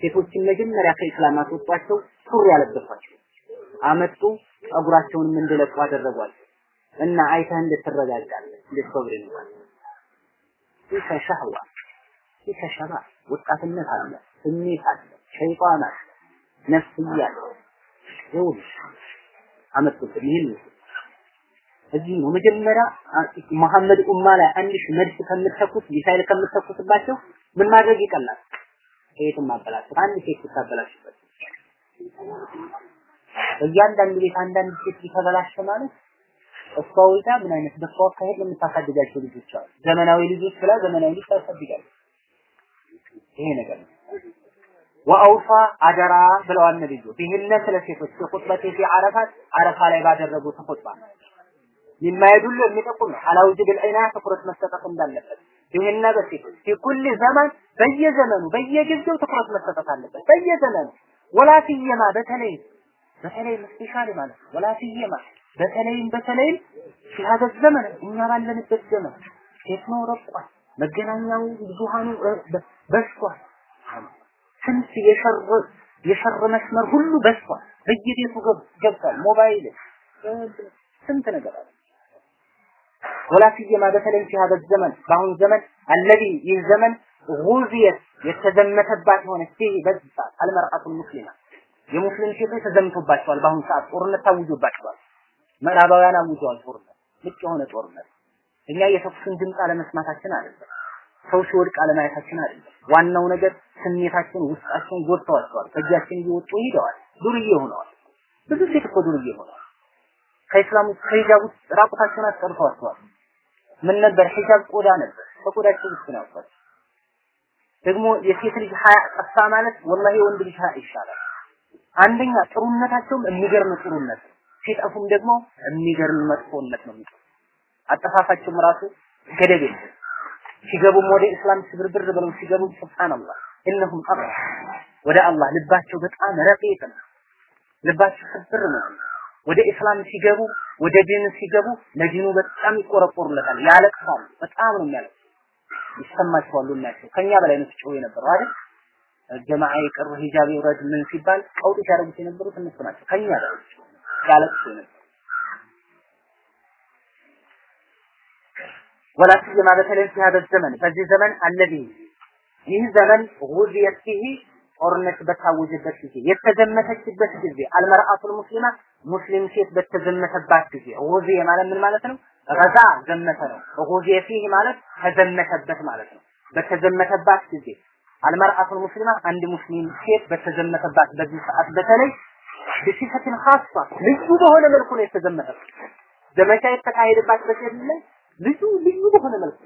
ሴቶችን መጀመሪያ ከኢስላም አስወጧቸው ሱሪ ያለበሷቸው። አመጡ ጸጉራቸውንም እንደለቁ አደረጓቸው እና አይተህ እንድትረጋጋለህ እንድትሰብር ይኖራል ይህ ሸህዋ ይህ ሸባ ወጣትነት አለ ስሜት አለ ሸይጣን አለ ነፍስያ አለ። ይኸውልህ አመጡብን። ይህን እዚህ ነው መጀመሪያ መሐመድ ኡማ ላይ ሺህ መድፍ ከምትተኩት ሚሳይል ከምትተኩትባቸው ምን ማድረግ ይቀላል? ሴትን ማበላሸት አንድ ሴት ስታበላሽበት እያንዳንዱ ቤት አንዳንድ ሴት ቢተበላሸ ማለት እሷ ወልዳ ምን አይነት በሷ አካሄድ የምታሳድጋቸው ልጆች አሉ። ዘመናዊ ልጆች ብላ ዘመናዊ ልጅ ታሳድጋለች። ይሄ ነገር ነው። ወአውፋ አደራ ብለዋል ነብዩ ቢህነ ስለ ሴቶች ኹጥበቴ ፊ አረፋት አረፋ ላይ ባደረጉት ኹጥባ የማይዱል የሚጠቁም ነው። አላውጅብ ልዒና ትኩረት መሰጠት እንዳለበት ይህና በሴቶች ፊኩል ዘመን በየዘመኑ በየጊዜው ትኩረት መሰጠት አለበት። በየዘመኑ ወላ ሲየማ በተለይ በተለይ ስፔሻሊ ማለት ነው። ወላ ሲየማ በተለይም በተለይም ሲሀገ ዘመን እኛ ባለንበት ዘመን ቴክኖ መገናኛው ብዙሃኑ በስቷል። ስንት የሸር የሸር መስመር ሁሉ በስቷል። በየቤቱ ገብቷል። ሞባይል ስንት ነገር አለ። ወላ ሲየማ በተለይ ሲሀገ ዘመን በአሁን ዘመን አለዚ ይህ ዘመን ጉዝየት የተዘመተባት የሆነች ፊህ በዚህ ሰዓት አልመርአቱል ሙስሊማ የሙስሊም ሴቶች ተዘምቶባቸዋል። በአሁኑ ሰዓት ጦርነት ታውጆባቸዋል። ምዕራባውያን አውጀዋል ጦርነት፣ ልቅ የሆነ ጦርነት። እኛ የተኩስን ድምፅ አለመስማታችን አይደለም፣ ሰው ሲወድቅ አለማየታችን አይደለም። ዋናው ነገር ስሜታችን ውስጣችን ጎድተዋቸዋል። ከእጃችን እየወጡ ሄደዋል። ዱርዬ ሆነዋል። ብዙ ሴት እኮ ዱርዬ ሆነዋል። ከኢስላም ከሂጃብ ውስጥ ራቁታቸውን አስቀርተዋቸዋል። ምን ነበር? ሂጃብ ቆዳ ነበር። በቆዳቸው ውስጥ ነው ያውቋል። ደግሞ የሴት ልጅ ሀያ ጠፋ ማለት ወላሂ የወንድ ልጅ ሀያ ይሻላል። አንደኛ ጥሩነታቸውም የሚገርም ጥሩነት ሲጠፉም ደግሞ የሚገርም መጥፎነት ነው የሚጠፉ። አጠፋፋቸውም ራሱ ገደብ የለም። ሲገቡም ወደ እስላም ስብርብር ብለው ሲገቡም ሱብሃንአላህ እነሁም አብ ወደ አላህ ልባቸው በጣም ረቂቅ ነው። ልባቸው ስብር ነው። ወደ ኢስላም ሲገቡ ወደ ዲን ሲገቡ ለዲኑ በጣም ይቆረቆሩለታል፣ ያለቅሳሉ። በጣም ነው የሚያለቅሱ ይሰማቸዋል። ሁላቸው ከኛ በላይ ነው ሲጮሁ የነበረው አይደል? ጀማዓ ይቅር፣ ሂጃብ ይውረድ፣ ምን ሲባል ቀውጥ ሲያደርጉት የነበሩት እነሱ ናቸው። ከኛ በላይ ያለቅሱ ነበር። ወላሲየማ በተለይም ሲያደዝ ዘመን በዚህ ዘመን አለዚህ ይህ ዘመን ሁዚየት ፊህ ጦርነት በታወጀበት ጊዜ የተዘመተችበት ጊዜ አልመርአቱል ሙስሊማ ሙስሊም ሴት በተዘመተባት ጊዜ ጉዝየ ማለት ምን ማለት ነው? ገዛ ዘመተ ነው። ጉዝየ ፊህ ማለት ተዘመተበት ማለት ነው። በተዘመተባት ጊዜ አልመርአቱል ሙስሊማ አንድ ሙስሊም ሴት በተዘመተባት በዚህ ሰዓት በተለይ በሲፈትን ኻሷ ልዩ በሆነ መልኩ ነው የተዘመተው። ዘመቻ የተካሄደባት በሴት ላይ ልዩ ልዩ በሆነ መልኩ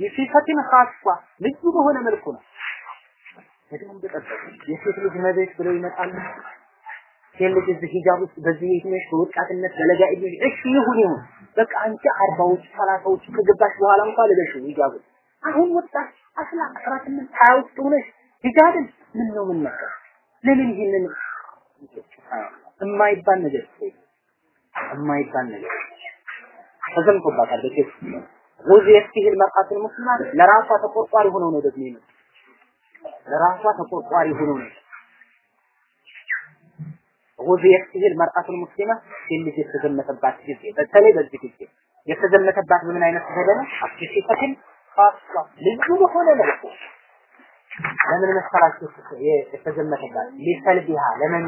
የሲፈትን ኻሷ ልዩ በሆነ መልኩ ነው። በደንብ ጠበቁ። የሴት ልጅ መቤት ብለው ይመጣሉ። ሴት ልጅ እዚህ ሂጃብ ውስጥ በዚህ እድሜሽ በወጣትነት በለጋ እድሜሽ እሺ ይሁን ይሁን። በቃ አንቺ አርባዎች ሰላሳዎች ከገባሽ በኋላ እንኳን ልበሽው ሂጃብ። አሁን ወጣት አስራ አስራ ስምንት ውስጥ ሆነሽ ሂጃብን ምን ነው ምን ነገር ለምን ይህንን የማይባል ነገር የማይባል ነገር ተዘምቶባታል በሴት ሙዚ የፍትህል መርአትን ሙስሊማት ለራሷ ተቆርቋሪ ሆነው ነው ደግሞ ይመጡ ለራሷ ተቆርቋሪ ሆነው ነው። ወዚ የፍትህል መርአትን ሙስሊማ ሴት ልጅ የተዘመተባት ጊዜ በተለይ በዚህ ጊዜ የተዘመተባት በምን አይነት ዘመን አክሲፈትን ኻሷ ልዩ በሆነ መልኩ ለምን መሰላችሁ? የተዘመተባት ሊሰልቢሃ ለምን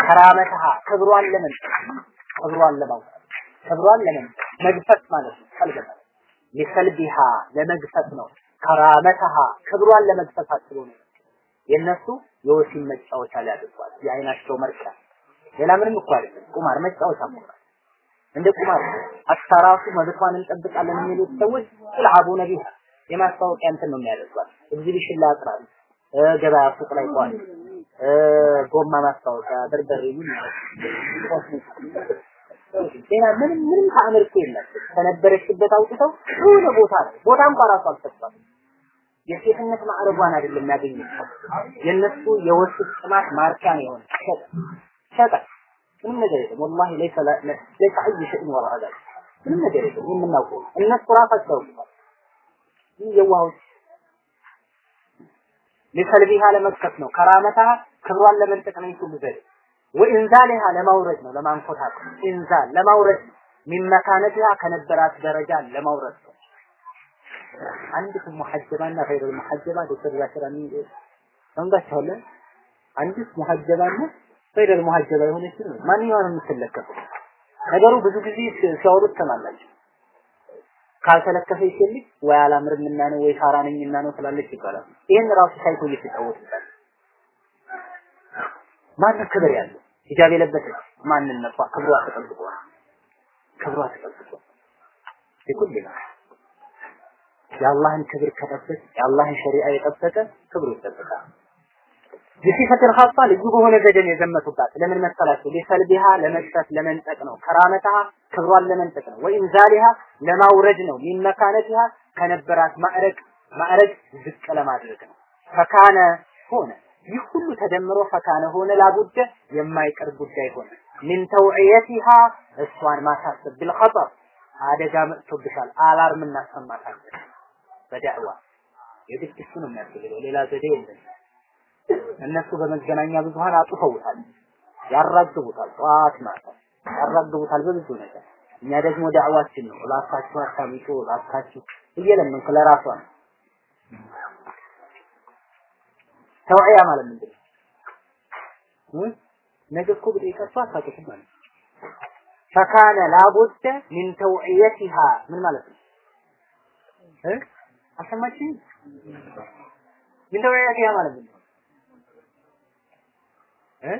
ከራመተሃ ክብሯን ለምን ክብሯን ለማውጣት ክብሯን ለምን መግፈት ማለት ነው። ሊሰልቢሃ ለመግፈት ነው ከራመተሃ ክብሯን ለመግፈት አስቦ ነው። የነሱ የወሲብ መጫወቻ ሊያደርጓት የአይናቸው መርጫ። ሌላ ምንም እኮ አይደለም። ቁማር መጫወቻ እኮ እንደ ቁማር አስታራሱ መብቷን እንጠብቃለን የሚሉት ሰዎች ይልዓቡ ነቢሃ። የማስታወቂያ እንትን ነው የሚያደርጓት። ኤግዚቢሽን ላይ ያጥራሉ ገበያ ሱቅ ላይ ቋል ጎማ ማስታወቂያ በርበሬ ምን ሌላ ምንም ምንም ተአምር እኮ የለም። ከነበረችበት አውጥተው የሆነ ቦታ ነው። ቦታ እንኳን ራሱ አልሰጧት የሴትነት ማዕረጓን አይደለም ያገኘችው። የነሱ የወስድ ጥማት ማርካ ነው የሆነ ሸጠ ምንም ነገር የለም። ወላሂ ለይሰ አይ ሸይን ወራ ዛል ምንም ነገር የለም። የምናውቀው እነሱ ራሳቸው ይህ የዋሆች ሊሰልቢሃ ለመጥቀት ነው። ከራመታ ክብሯን ለመንጠቅ ነው ይሱ ዘዴ ወኢንዛሊሃ ለማውረድ ነው። ለማንኮታቅ ኢንዛል ለማውረድ ሚመካነትሃ ከነበራት ደረጃ ለማውረድ ነው። አንዲት ሙሐጀባና ገይሩ ሙሐጀባ ዶክተር ምን ሰምታችኋል አንዲት ሙሐጀባና ገይሩ ሙሐጀባ የሆነች ነው። ማንኛውንም የምትለከፈው ነገሩ ብዙ ጊዜ ሲያወሩት ትሰማላችሁ ካልተለከፈ ይችልኝ ወይ አላምርምና ነው ወይ ሳራ ነኝና ነው ትላለች ይባላል። ይሄን ራሱ ሳይኮ እየተጫወቱበት ማን ክብር ያለው ሂጃብ የለበሰ ማንነቷ ክብሯ ተጠብቆ ክብሯ ተጠብቆ ይኩል የአላህን ክብር ከጠበቅ የአላህን ሸሪዓ የጠበቀ ክብሩ ይጠበቃል። በሲፈትን ኻሳ ልዩ በሆነ ዘዴን የዘመቱባት ለምን መሰላችሁ? ሊሰልቢሃ ለመክፈት ለመንጠቅ ነው። ከራመታ ክብሯን ለመንጠቅ ነው። ወይም ዛሊሃ ለማውረድ ነው። ሚን መካነቲሃ ከነበራት ማዕረግ ማዕረግ ዝቅ ለማድረግ ነው። ፈካነ ሆነ። ይህ ሁሉ ተደምሮ ፈካነ ሆነ ላቡደ የማይቀር ጉዳይ ሆነ። ሚን ተውዕየቲሃ እሷን ማሳሰብ ቢልኸጠር አደጋ መጥቶብሻል። አላርም እናሰማታለን በዳዕዋ። የግድ እሱ ነው የሚያስፈልገው ሌላ ዘዴ የለም። እነሱ በመገናኛ ብዙሃን አጥፈውታል ያራግቡታል ጠዋት ማታ ያራግቡታል በብዙ ነገር። እኛ ደግሞ ዳዕዋችን ነው እባካችሁ አታምጡ እባካችሁ እየለመንክ ለራሷ ነው። ተውዕያ ማለት ምንድን ነው ነገ እኮ ብጠይቃችሁ አታውቁትም ማለት ፈካነ ላቡደ ሚን ተውዕየቲሃ ምን ማለት ነው እ አሰማችኝ ሚን ተውዕየቲሃ ማለት ነው? እ?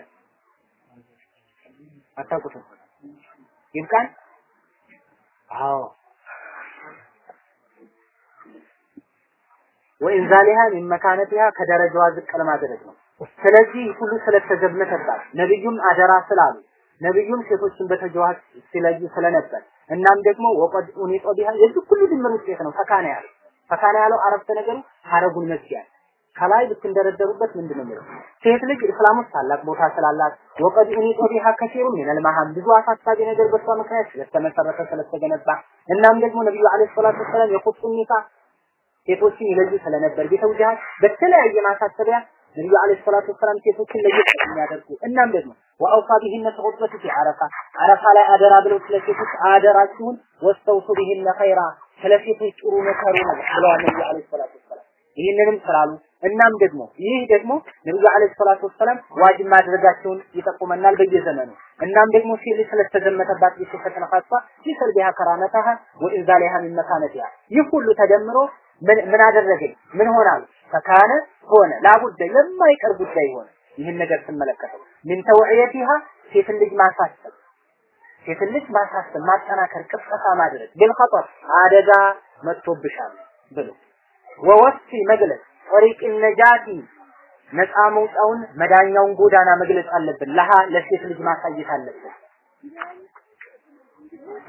አታውቁትም? ይብቃን? አዎ። ወኢንዛሊሃ ሚን መካነቲሃ ከደረጃዋ ዝቅ ለማድረግ ነው። ስለዚህ ሁሉ ስለተዘመተባት ነብዩም አደራ ስላሉ ነብዩም ሴቶችን በተጀዋት ሲለዩ ስለነበር እናም ደግሞ ወቀድ ኡኒጦ ቢሃ የዚህ ሁሉ ድምር ውጤት ነው ፈካና ያለው ፈካና ያለው አረፍተ ነገሩ ሐረጉን መስያል ከላይ ብትንደረደሩበት ምንድን ነው የሚለው? ሴት ልጅ እስላም ውስጥ ታላቅ ቦታ ስላላት ወቀድ ኡኒጦ ቢሃ ከሲሩ ሚነል መሃም ብዙ አሳሳቢ ነገር በሷ ምክንያት ስለተመሰረተ ስለተገነባ። እናም ደግሞ ነብዩ አለይሂ ሰላቱ ወሰላም የቁጡ ኒሳ ሴቶችን ይለዩ ስለነበር ቤተውጃህ በተለያየ ማሳሰቢያ ነብዩ አለይሂ ሰላቱ ወሰላም ሴቶችን ለየት የሚያደርጉ እናም ደግሞ ወአውሳ ቢሂነ ተኹጥበቱ ፊ አረፋ አረፋ ላይ አደራ ብለው ስለ ሴቶች አደራችሁን ወስተውሱ ቢሂነ ኸይራ ስለ ሴቶች ጥሩ መከሩ ነው ብለዋል ነብዩ አለይሂ ሰላቱ ወሰላም። ይህንንም ስላሉ እናም ደግሞ ይህ ደግሞ ነብዩ አለይሂ ሰላቱ ወሰላም ዋጅብ ማድረጋቸውን ይጠቁመናል በየዘመኑ። እናም ደግሞ ሲል ስለተዘመተባት ቢሰፈተነ ኻሷ ይሰል ቢሃ ከራመታሃ ወኢንዛሊሃ ሚን መካነቲሃ። ይህ ሁሉ ተደምሮ ምን አደረገኝ? ምን ሆናል ፈካነ ሆነ ላቡደ የማይቀር ጉዳይ ሆነ ይህን ነገር ስመለከተው. ምን ተውዕየቲሃ ሴትን ልጅ ማሳሰብ። ሴትን ልጅ ማሳሰብ ማጠናከር ቅስቀሳ ማድረግ። ቢልኸጠር አደጋ መጥቶብሻል ብሎ። ወወሲ መግለጽ። ጠሪቅ ነጃቲ። ነፃ መውጫውን መዳኛውን ጎዳና መግለጽ አለብን። ለሃ ለሴት ልጅ ማሳየት አለብን።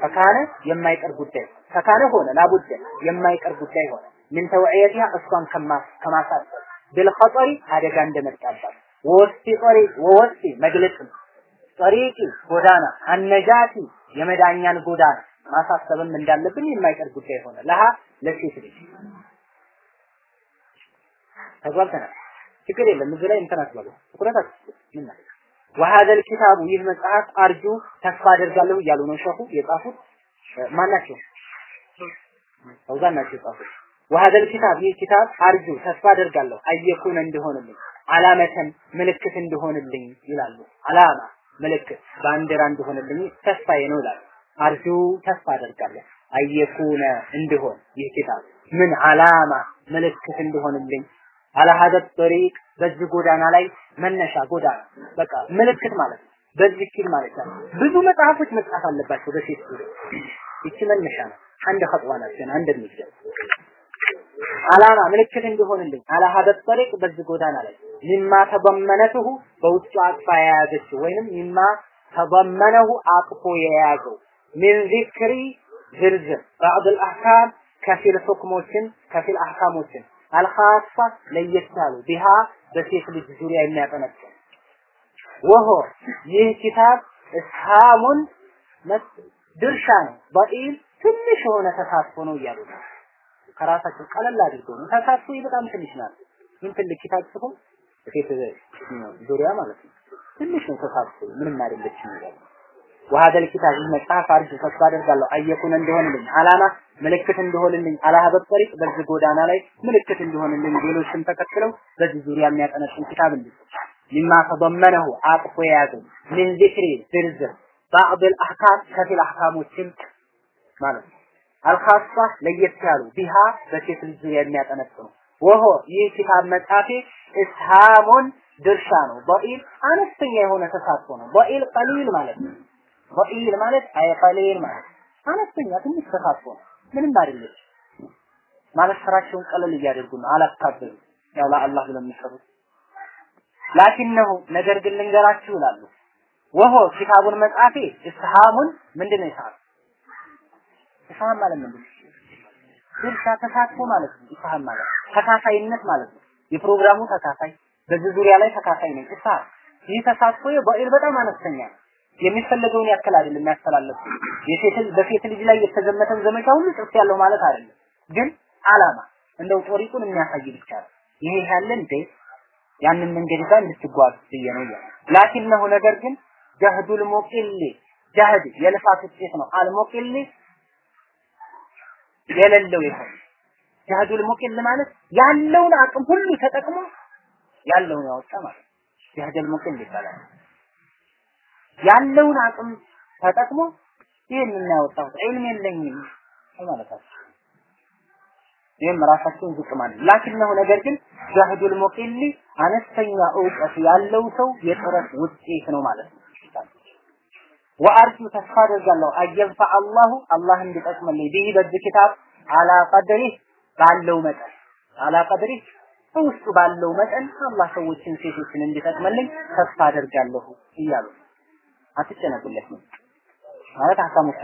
ፈካነ የማይቀር ጉዳይ። ፈካነ ሆነ ላቡደ የማይቀር ጉዳይ ሆነ ምን ተውዕየቲሃ እሷን ከማሳሰብ ቢልኸጠሪ አደጋ እንደመጣባት። ወወሲ ጠሪቅ ወወሲ መግለጽ ጠሪቂ ጎዳና አነጃቲ የመዳኛን ጎዳና። ማሳሰብም እንዳለብን የማይቀር ጉዳይ ሆነ። ለሃ ለሴት ልጅ። ተግባብተናል። ችግር የለም። እዚህ ላይ እንትን አትበሉ። ትኩረት አትስጡ። ምን ማለት ወሀዘል ኪታቡ ይህ መጽሐፍ አርጁ ተስፋ አደርጋለሁ እያሉ ነው ሸኹ የጻፉት? ማናቸው? ፈውዛን ናቸው የጻፉት ወሀዘል ኪታብ ይህ ኪታብ አርጁ ተስፋ አደርጋለሁ። አየኩን እንደሆንልኝ አላመተን ምልክት እንደሆንልኝ ይላሉ። አላማ ምልክት ባንዲራ እንደሆንልኝ ተስፋዬ ነው ይላሉ። አርጁ ተስፋ አደርጋለሁ። አየኩነ እንዲሆን ይህ ኪታብ ምን አላማ ምልክት እንደሆንልኝ አላ ሀደት ጠሪቅ በዚህ ጎዳና ላይ መነሻ ጎዳና በቃ ምልክት ማለት ነው። በዚህ ኪል ማለት ነው። ብዙ መጽሐፎች መጻፍ አለባቸው በሴት ይቺ መነሻ ነው። አንድ ኸጥዋ ናት ገና አላማ ምልክት እንዲሆንልኝ አላ ሀደት ጠሪቅ በዚህ ጎዳና ላይ ሚማ ተበመነትሁ በውስጡ አቅፋ የያዘችው ወይንም ሚማ ተበመነሁ አቅፎ የያዘው ሚን ዚክሪ ዝርዝር ባዕድ አልአህካም ከፊል ሁክሞችን ከፊል አህካሞችን አልኻሳ ለየት ቢሃ በሴት ልጅ ዙሪያ የሚያጠነጥን ወሆ ይህ ኪታብ እስሃሙን ድርሻ ነው በኢል ትንሽ የሆነ ተሳትፎ ነው እያሉ ነው። ከራሳቸው ቀለል አድርገው ነው። ተሳትፎ በጣም ትንሽ ናት። ይህን ትልቅ ኪታብ ጽፎ በሴት ዙሪያ ማለት ነው። ትንሽ ነው ተሳትፎ ምንም አይደለችም ይላሉ። ወሀደል ኪታብ ይህ መጽሐፍ አርጁ ተስፋ አደርጋለሁ። አየኩን እንደሆንልኝ አላማ ምልክት እንደሆንልኝ አላሀበት ጠሪቅ በዚህ ጎዳና ላይ ምልክት እንደሆንልኝ ሌሎችም ተከትለው በዚህ ዙሪያ የሚያጠነጥን ኪታብ እንዲጽፍ ሚማ ተضመነሁ አቅፎ የያዘው ምን ዚክሪ ዝርዝር ባዕድ አልአህካም ከፊል አህካሞችን ማለት ነው አልኻሳ ለየት ያሉ ቢሃ በሴት ልጅ የሚያጠነጥኑ ወሆ ይህ ኪታብ መጻፌ እስሃሙን ድርሻ ነው። በኢል አነስተኛ የሆነ ተሳትፎ ነው። በኢል ቀሊል ማለት ነው። በኢል ማለት አይ ቀሊል ማለት አነስተኛ ትንሽ ተሳትፎ ነው። ምንም አይደለች ማለት ስራቸውን ቀለል እያደርጉ ነው። አላካበሉ ያው ለአላህ ብለው የሚሰሩት። ላኪነሁ ነገር ግን ልንገራችሁ ይላሉ ወሆ ኪታቡን መጻፌ እስሃሙን ምንድነው ይሳል እስሃም ማለት ምንድነው ድርሻ ተሳትፎ ማለት ነው እስሃም ማለት ተካፋይነት ማለት ነው። የፕሮግራሙ ተካፋይ በዚህ ዙሪያ ላይ ተካፋይ ነኝ እስሃም ይህ ተሳትፎ በኢል በጣም አነስተኛ ነው። የሚፈለገውን ያክል አይደለም የሚያስተላለፉ የሴት በሴት ልጅ ላይ የተዘመተን ዘመቻ ሁሉ ጽፍ ያለው ማለት አይደለም። ግን አላማ እንደው ጦሪቁን የሚያሳይ ብቻ ነው። ይሄ ያለ እንዴ? ያንን መንገድ ጋር እንድትጓዝ ብዬ ነው ይላል ላኪነሁ ነገር ግን ጀህዱል ሙቂል ጀህድ የልፋት ውጤት ነው። አልሙቂል የሌለው ይሆን ጀህዱል ሙቂል ማለት ያለውን አቅም ሁሉ ተጠቅሞ ያለውን ያወጣ ማለት ጀህዱል ሙቂል ይባላል። ያለውን አቅም ተጠቅሞ ይህን ያወጣሁት ዒልም የለኝም ማለታቸው ይህም ራሳቸውን ዝቅ ማለት ላኪነሁ ነገር ግን ጃህዱል ሙቂል አነስተኛ እውቀት ያለው ሰው የጥረት ውጤት ነው ማለት ነው ወአርጁ ተስፋ አደርጋለሁ። አየንፈ አላሁ አላህ እንዲጠቅምልኝ ቢህ በዚህ አላ ቀድሪ ባለው መጠን አላ ቀድሪ ውስጡ ባለው መጠን አላህ ሰዎችን ሴቶችን እንዲጠቅምልኝ ተስፋ አደርጋለሁ እያሉ አትጨነቁለት ማለት ሀሳብ ውስጥ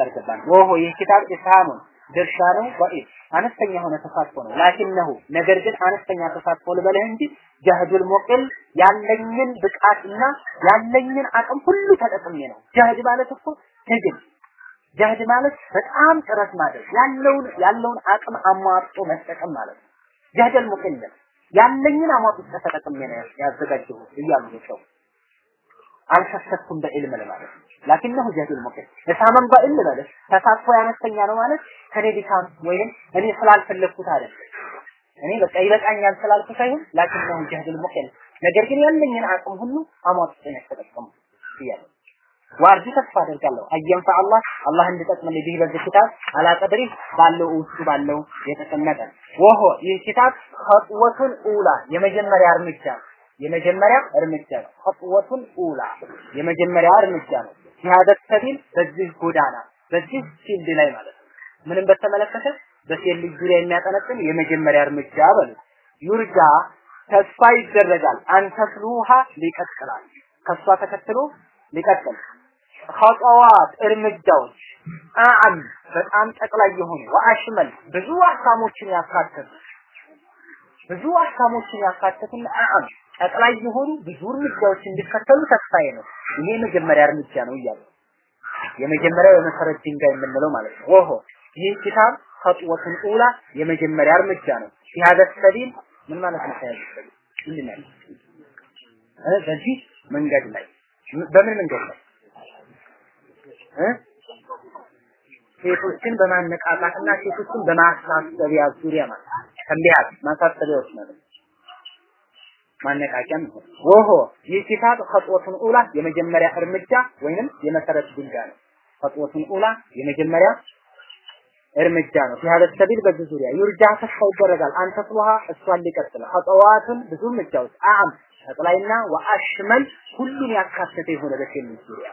ወሆ ይህ ኪታብ ኢስሃሙን ድርሻ ነው ወኢ አነስተኛ የሆነ ተሳትፎ ነው። ላኪነሁ ነገር ግን አነስተኛ ተሳትፎ ልበልህ እንጂ ጀህዱል ሙቅል ያለኝን ብቃትና ያለኝን አቅም ሁሉ ተጠቅሜ ነው። ጀህድ ማለት እኮ ትግል። ጀህድ ማለት በጣም ጥረት ማድረግ ያለውን ያለውን አቅም አሟጦ መጠቀም ማለት ነው። ጀህዱል ሙቅል ያለኝን አሟጦ ተጠቅሜ ነው ያዘጋጀሁት እያሉ ነው ሰው። አልሸሸኩም በዕልም ለማለት ላኪነሁ ጀህዱል ሙቅል እሳመን በዕልም ማለት ተሳትፎ ያነስተኛ ነው ማለት ከኔ ድካም ወይም እኔ ስላልፈለግኩት አይደለም። እኔ በቃ ይበቃኛል ስላልኩ ሳይሆን ላኪነሁ ጀህዱል ሙቅል ነገር ግን ያለኝን አቅም ሁሉ አሟጥጬ ነው የተጠቀምኩት እያለ ዋርጂ ተስፋ አደርጋለሁ። አየንፈ አላህ አላህ እንዲጠቅምልኝ ቢህ በዚህ ኪታብ አላ ቀድሪ ባለው ውስጡ ባለው የተቀመጠ ወሆ ይህ ኪታብ ኸጥወቱል ኡላ የመጀመሪያ እርምጃ የመጀመሪያ እርምጃ ነው። ኸጥወቱን ኡላ የመጀመሪያ እርምጃ ነው። ጂሃደት ሰቢል በዚህ ጎዳና በዚህ ፊልድ ላይ ማለት ነው። ምንም በተመለከተ በሴት ልጅ ዙሪያ የሚያጠነጥን የመጀመሪያ እርምጃ በሉ ዩርጃ ተስፋ ይደረጋል። አንተስሉሃ ሊቀጥላል ከሷ ተከትሎ ሊቀጥል ኸጠዋት እርምጃዎች አዓም በጣም ጠቅላይ የሆኑ ወአሽመል ብዙ አህካሞችን ያካተቱ ብዙ አህካሞችን ያካተቱና አዓም ጠቅላይ የሆኑ ብዙ እርምጃዎች እንዲከተሉ ተስፋዬ ነው። ይሄ የመጀመሪያ እርምጃ ነው እያለ የመጀመሪያው የመሰረት ድንጋይ የምንለው ማለት ነው። ኦሆ ይህ ኪታብ ኸጥወቱን ኡላ የመጀመሪያ እርምጃ ነው። ፊሃደ ሰቢል ምን ማለት ነው? ፊሃደ ሰቢል ምንድን ነው? በዚህ መንገድ ላይ በምን መንገድ ላይ እ ሴቶችን በማነቃቃትና ሴቶችን በማሳሰቢያ ዙሪያ ማለት ተንቢያት ማሳሰቢያዎች ማለት ማነቃቂያም ነው። ወሆ ኪታብ ኸጥወቱን ኡላ የመጀመሪያ እርምጃ ወይንም የመሰረት ድንጋይ ነው። ኸጥወቱን ኡላ የመጀመሪያ እርምጃ ነው። ፊሃደ ሰቢል በዚህ ዙሪያ ዩርጃ ተስፋ ይደረጋል። አንተ ስሉሃ እሷን ሊቀጥል ኸጠዋትን ብዙ እርምጃዎች አም ጠቅላይና ወአሽመል ሁሉን ያካተተ የሆነ በሴል ዙሪያ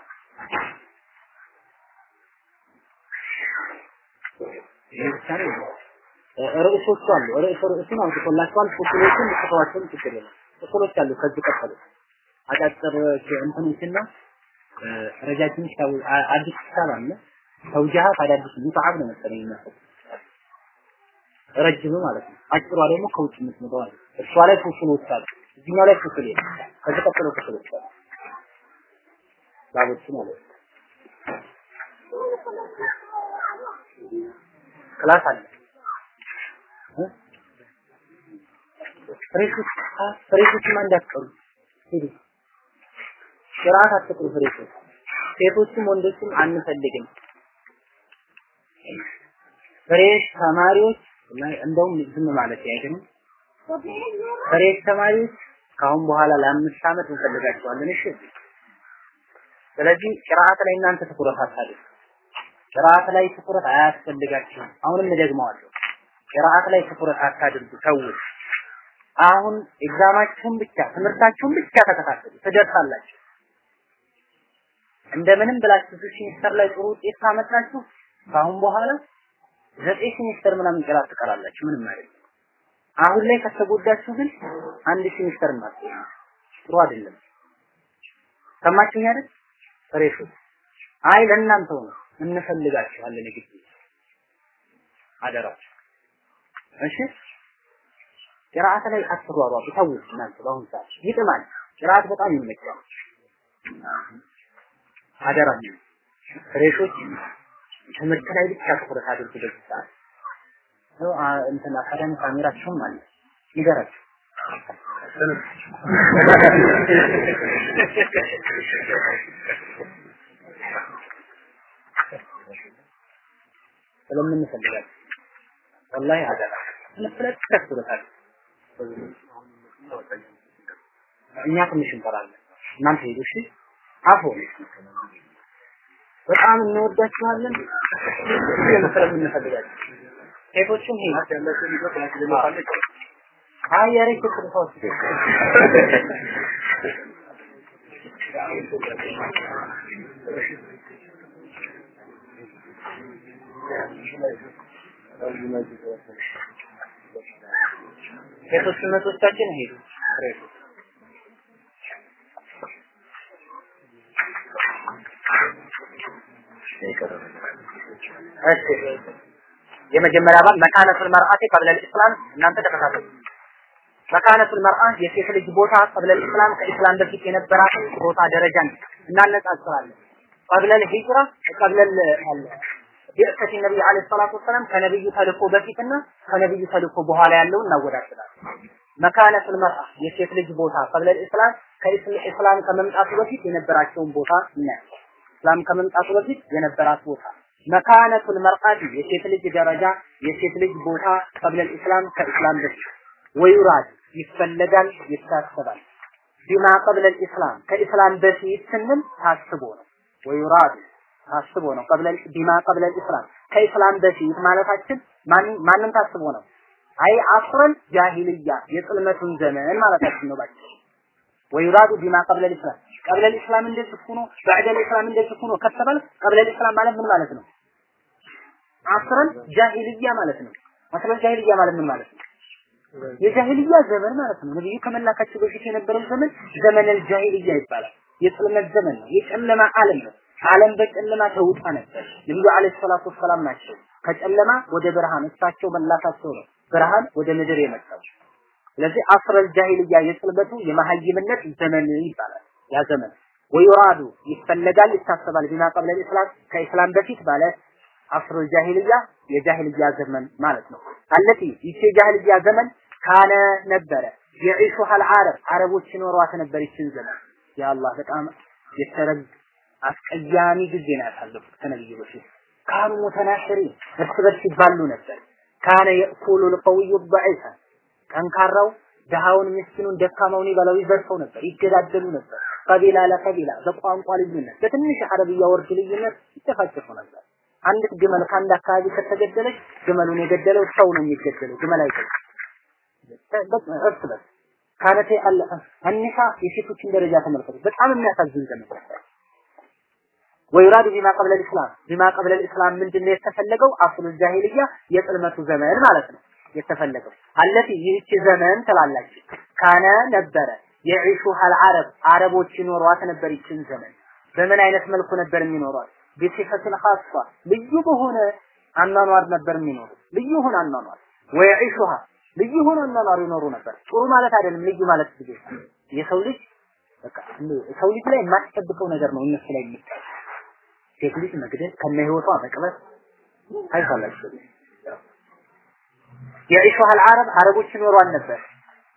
ርዕሶቹ አሉ። ርዕስ ርዕሱን አውጥቶላቸዋል። ፉሱሎቹን ልትተዋቸውም ችግር የለም። ፉሱሎች አሉ። ከዚህ ቀጠሉ አጫጭር እንትኖችና ረጃጅም አዲስ ኪታብ አለ። ተውጃሃት አዳዲስ ሙጣዓብ ነው መሰለኝ የሚመስለው ረጅሙ ማለት ነው። አጭሯ ደግሞ ከውጭ የምትመጣው አለ። እሷ ላይ ፉሱሎች አሉ። እዚህኛው ላይ ፉሱል የለም። ከዚህ ቀጥሎ ፉሱሎች አሉ። ባቦቹ ማለት ነው። class አለ። fresh ኦች fresh ኦችማ እንዳትቀሩ ሂዱ። ቅርአት አትቅሩ ሴቶችም ወንዶችም አንፈልግም። fresh ተማሪዎች እንደውም ዝም ማለት አይደለም። fresh ተማሪዎች ከአሁን በኋላ ለአምስት ዓመት እንፈልጋቸዋለን። እሺ። ስለዚህ ቅርአት ላይ እናንተ ትኩረት አታድርጉ። ቅርአት ላይ ትኩረት አያስፈልጋችሁም። አሁንም እደግመዋለሁ። ቅርአት ላይ ትኩረት አታድርጉ። ተው። አሁን exam ኣችሁን ብቻ ትምህርታችሁን ብቻ ተከታተሉ፣ ትደርሳላችሁ። እንደምንም ብላችሁ እዚህ ሴሚስተር ላይ ጥሩ ውጤት ካመጣችሁ ከአሁን በኋላ ዘጠኝ ሴሚስተር ምናምን ቅራት ትቀራላችሁ። ምንም አይደለም። አሁን ላይ ከተጎዳችሁ ግን አንድ ሴሚስተር ማለት ጥሩ አይደለም። ሰማችሁኝ አይደል? ፍሬሹ አይ ለእናንተው ነው እንፈልጋችኋለን ግቢ አደራችሁ። እሺ ቅራአት ላይ አትሯሯጡ፣ ተው እናንተ በአሁኑ ሰዓት ይጥማል። ቅራአት በጣም ይመቻል። አደራችሁ ፍሬሾች ትምህርት ላይ ብቻ ትኩረት አድርጉ። በዚህ ሰዓት ነው እንትን አካዳሚ ካሜራችሁም አለ ይገራችሁ ስለምንፈልጋል ወላሂ አደራ ትምህርት ላይ ትኩረት አድርጉ። እኛ ትንሽ እንቀራለን፣ እናንተ ሄዱ። እሺ አፎ በጣም እንወዳችኋለን። ስለምንፈልጋችሁ ሴቶችም ሰዎች ሴቶች እህቶቻችን ሄዱ። የመጀመሪያ ባል መካነቱል መርአቲ ቀብለ ልእስላም እናንተ ተከታተሉ። መካነቱል መርአ የሴት ልጅ ቦታ ቀብለ ልእስላም ከኢስላም በፊት የነበራት ቦታ ደረጃን እናነጻጽራለን። ቀብለ ልሂጅራ ቀብለ ቢዕሰት ነቢይ አለይሂ ሰላቱ ወሰላም ከነብዩ ተልኮ በፊትና ከነብዩ ተልኮ በኋላ ያለውን እናወዳድራለን። መካነቱል መርአ የሴት ልጅ ቦታ ቀብለ ልእስላም ከኢስላም ከመምጣቱ በፊት የነበራቸውን ቦታ እናያለን። እስላም ከመምጣቱ በፊት የነበራት ቦታ መካነቱል መርአቲ የሴት ልጅ ደረጃ የሴት ልጅ ቦታ ቀብለል ኢስላም ከኢስላም በፊት ወይራድ ይፈለጋል ይታሰባል ቢማ ቀብለል ኢስላም ከኢስላም በፊት ስንል ታስቦ ነው ወይራድ ታስቦ ነው ቀብለል ቢማ ቀብለል ኢስላም ከኢስላም በፊት ማለታችን ማን ማንም ታስቦ ነው አይ አስረን ጃሂልያ የጽልመቱን ዘመን ማለታችን ነው ባጭሩ ወይራዱ ቢማ ቀብለ ልእስላም ቀብለ ልእስላም እንደዚህ ሆኖ ባዕደ ልእስላም እንደዚህ ሆኖ ከተባለ ቀብለ ልእስላም ማለት ምን ማለት ነው? አስረን ጃሂልያ ማለት ነው። አስረን ጃሂልያ ማለት ምን ማለት ነው? የጃሂልያ ዘመን ማለት ነው። ነብዩ ከመላካቸው በፊት የነበረው ዘመን ዘመነል ጃሂልያ ይባላል። የጽልመት ዘመን ነው። የጨለማ ዓለም ነው። ዓለም በጨለማ ተውጣ ነበር። ነብዩ አለይሂ ሰላቱ ወሰላም ናቸው ከጨለማ ወደ ብርሃን እሳቸው መላካቸው ነው ብርሃን ወደ ምድር የመጣው። ስለዚህ አስረል ጃሂልያ የጽልመቱ የመሀይምነት ዘመን ይባላል። ያ ዘመን ወይራዱ ይፈለጋል ይታሰባል ቢማ ቀብለ ኢስላም ከኢስላም በፊት ማለት አስረል ጃሂልያ የጃሂልያ ዘመን ማለት ነው። አለቲ ይቺ የጃሂልያ ዘመን ካነ ነበረ የዒሹሃል አረብ አረቦች ይኖሯት ነበር ይችን ዘመን ያ አላህ በጣም የተረግ አስቀያሚ ጊዜን ያሳለፉት ከነብዩ በፊት ካኑ ሙተናሽሪ እርስ በርስ ይባሉ ነበር። ካነ የእኩሉ ልቀውዩ በዒፈ ጠንካራው ድሃውን፣ ምስኪኑን፣ ደካማውን ይበላው ይዘርፈው ነበር፣ ይገዳደሉ ነበር። ቀቢላ ለቀቢላ በቋንቋ ልዩነት፣ በትንሽ አረብያ ወርድ ልዩነት ይጨፋጨፉ ነበር። አንዲት ግመል ከአንድ አካባቢ ከተገደለች ግመሉን የገደለው ሰው ነው የሚገደለው፣ ግመል አይገድም። እርስ በርስ ካነቴ አለ አኒሳ የሴቶችን ደረጃ ተመልከቱ። በጣም የሚያሳዝን ዘመን ወይራዱ ቢማ ቀብለ ኢስላም ቢማ ቀብለ ኢስላም ምንድነው የተፈለገው? አስሉ ጃሂልያ የጥልመቱ ዘመን ማለት ነው የተፈለገው። አለቲ ይህች ዘመን ትላላችሁ ካነ ነበረ የዒሹሃል አረብ አረቦች ይኖሯት ነበር ይችን ዘመን። በምን አይነት መልኩ ነበር የሚኖሯት? ቢሲፈትን ኻሷ። ልዩ በሆነ አኗኗር ነበር የሚኖሩት ልዩ ሆነ አኗኗር። ወይዒሹሃ ልዩ ሆነ አኗኗር ይኖሩ ነበር። ጥሩ ማለት አይደለም ልዩ ማለት ጊዜ የሰው ልጅ በቃ ሰው ልጅ ላይ የማትጠብቀው ነገር ነው እነሱ ላይ የሚታይ ሴት ልጅ መግደል ከነ ህይወቷ መቅበር አይፈለግም የዒሹሃል አረብ አረቦች ይኖሯን ነበር።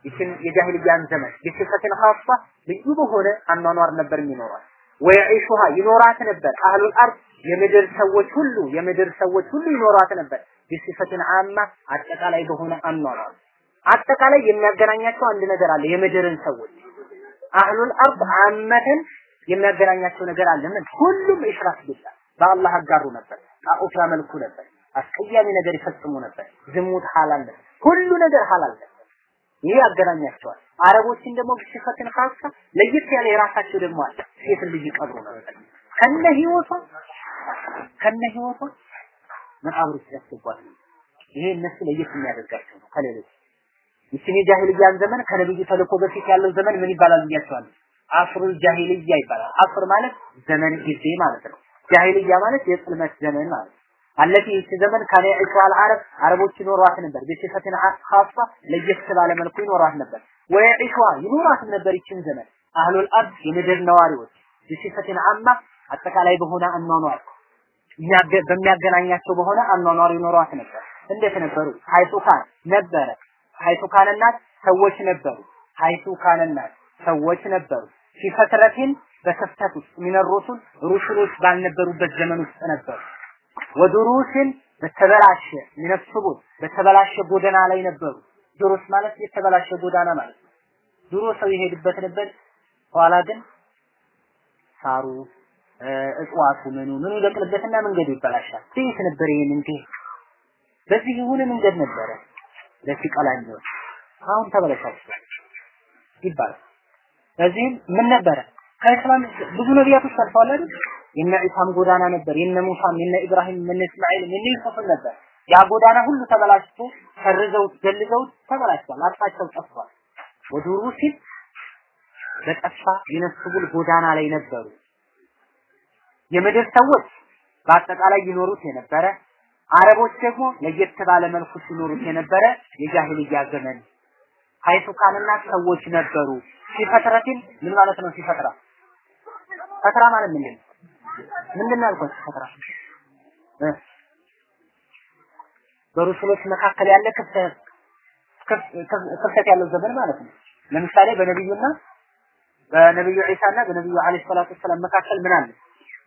ይችን የጃሂልያን ዘመን ቢሲፈትን ኻሷ ልዩ በሆነ አኗኗር ነበር የሚኖሯት። ወይዒሹሃ ይኖራት ነበር። አህሉል አርድ የምድር ሰዎች ሁሉ የምድር ሰዎች ሁሉ ይኖሯት ነበር። بصفة عامة አጠቃላይ በሆነ አኗኗር። አጠቃላይ የሚያገናኛቸው አንድ ነገር አለ የምድርን ሰዎች። أهل الأرض عامة የሚያገናኛቸው ነገር አለ ምን ሁሉም إشراك بالله በአላህ አጋሩ ነበር ጣዖት ያመልኩ ነበር አስቀያሚ ነገር ይፈጽሙ ነበር ዝሙት ሐላል ነበር ሁሉ ነገር ሐላል ነበር። ይሄ ያገናኛቸዋል። አረቦችን ደግሞ بصفة خاصة ለየት ያለ የራሳቸው ደግሞ አለ። ሴት ልጅ ቀብሩ ነበር ከነ ህይወቷ ከነ ህይወቷ መቃብር ውስጥ ያስገቧል ይሄ እነሱ ለየት የሚያደርጋቸው ነው። ከሌሎች ይችን የጃሂልያን ዘመን ከነብዩ ተልኮ በፊት ያለው ዘመን ምን ይባላል ብያቸዋለሁ አፍሩል ጃሂልያ ይባላል። አፍር ማለት ዘመን ጊዜ ማለት ነው። ጃሂልያ ማለት የጽልመት ዘመን ማለት አለቲ ይቺ ዘመን ካለ ኢስራኤል አረብ አረቦች ይኖሯት ነበር። በሲፈትን خاصة ለየት ባለ መልኩ ይኖሯት ነበር። ويعيشها ይኖሯት ነበር ይችን ዘመን። أهل الأرض የምድር ነዋሪዎች بصفة عامة አጠቃላይ በሆነ አኗኗር በሚያገናኛቸው በሆነ አኗኗር ይኖሯት ነበር። እንዴት ነበሩ? حيث ነበረ። حيث كانت ሰዎች ነበሩ። حيث كانت ሰዎች ነበሩ في فترة በክፍተት ውስጥ من ባልነበሩበት ዘመን ውስጥ ነበሩ ወዱሩስን በተበላሸ ሚነስቡል በተበላሸ ጎዳና ላይ ነበሩ። ዱሩስ ማለት የተበላሸ ጎዳና ማለት ነው። ድሮ ሰው ይሄድበት ነበር። ኋላ ግን ሳሩ እጽዋቱ ምኑ ምኑ ይበቅልበትና መንገዱ ይበላሻል። ቤት ነበር ይሄን እንዲህ በዚህ የሆነ መንገድ ነበረ ለሲቀላ እንዲሆን አሁን ተበላሽቷል ይባላል ስለዚህም ምን ነበረ? ከእስላም ብዙ ነቢያቶች አልፈዋል አይደል? የነ ዒሳም ጎዳና ነበር የነ ሙሳም የነ ኢብራሂም የነ እስማኤል የነ ዩሱፍም ነበር። ያ ጎዳና ሁሉ ተበላሽቶ ሰርዘውት ገልዘውት ተበላሽቷል አቅጣጫው ጠፍቷል። ወዱሩ ሲል በጠፋ የነስቡል ጎዳና ላይ ነበሩ። የምድር ሰዎች በአጠቃላይ ይኖሩት የነበረ አረቦች ደግሞ ለየት ባለ መልኩ ሲኖሩት የነበረ የጃሂልያ ዘመን ሀይቱ ካንና ሰዎች ነበሩ። ሲፈጥረቲን ምን ማለት ነው? ሲፈጥራ ፈጥራ ማለት ምንድን ነው? ምንድን ነው ያልኳችሁ? ፈጥራ እ በሩሱሎች መካከል ያለ ክፍተት ክፍተት ያለው ዘመን ማለት ነው። ለምሳሌ በነብዩና በነብዩ ዒሳና በነብዩ አለይሂ ሰላቱ ወሰላም መካከል ምን አለ?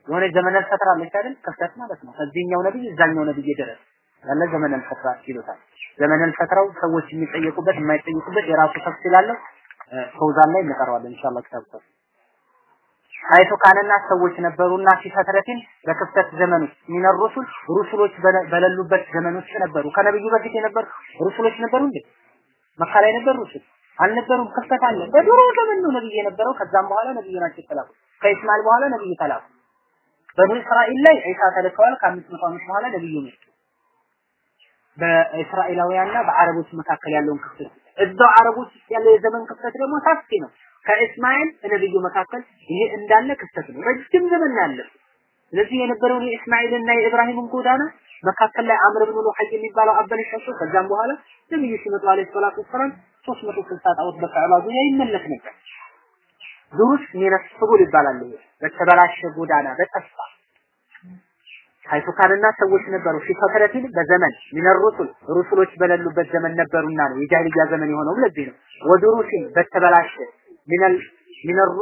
የሆነ ዘመነል ፈትራ አለች ክፍተት ማለት ነው። ከዚህኛው ነብይ እዛኛው ነብይ ድረስ ያለ ዘመነል ፈትራ ይሉታል ዘመነል ፈትራው ሰዎች የሚጠየቁበት የማይጠየቁበት የራሱ ተፍሲል አለው ፈውዛን ላይ እንቀረዋለን ኢንሻአላህ ክታብ አይቶ ካነና ሰዎች ነበሩና ሲፈትረቲን በክፍተት ዘመን ውስጥ ሩሱል ሩሱሎች በሌሉበት ዘመን ውስጥ ነበሩ ከነብዩ በፊት የነበሩ ሩሱሎች ነበሩ እንዴ መካ ላይ ነበር ሩሱል አልነበሩም። ክፍተት አለ። በድሮ ዘመን ነው የነበረው። ከዛም በኋላ ነብይ ናቸው የተላኩ። ከኢስማኤል በኋላ ነብይ ተላኩ። በኑ እስራኤል ላይ ዒሳ ተልከዋል። ከአምስት መቶ ዓመት በኋላ ነብዩ መጡ። በእስራኤላውያንና በአረቦች መካከል ያለውን ክፍተት እዛው አረቦች ውስጥ ያለው የዘመን ክፍተት ደግሞ ሰፊ ነው። ከእስማኤል ነብዩ መካከል ይሄ እንዳለ ክፍተት ነው። ረጅም ዘመን ያለው። ስለዚህ የነበረውን የእስማኤልና የኢብራሂምን ጎዳና መካከል ላይ አምር ብን ሉሐይ የሚባለው አበለሻቸው። ከዛም በኋላ ነብዩ ሲመጡ አለይሂ ሰላቱ ወሰላም 360 ጣዖት በካዕባ ዙሪያ ይመለክ ነበር። ዙሩስ ሚነስ ይባላል። በተበላሸ ጎዳና በጠፋ ሀይቱ ካንና ሰዎች ነበሩ ፊ በዘመን ሩሱል ሩሱሎች በሌሉበት ዘመን ነበሩና ነው የጃሂልያ ዘመን የሆነው ለዚህ ነው። ወዱሩሲን በተበላሸ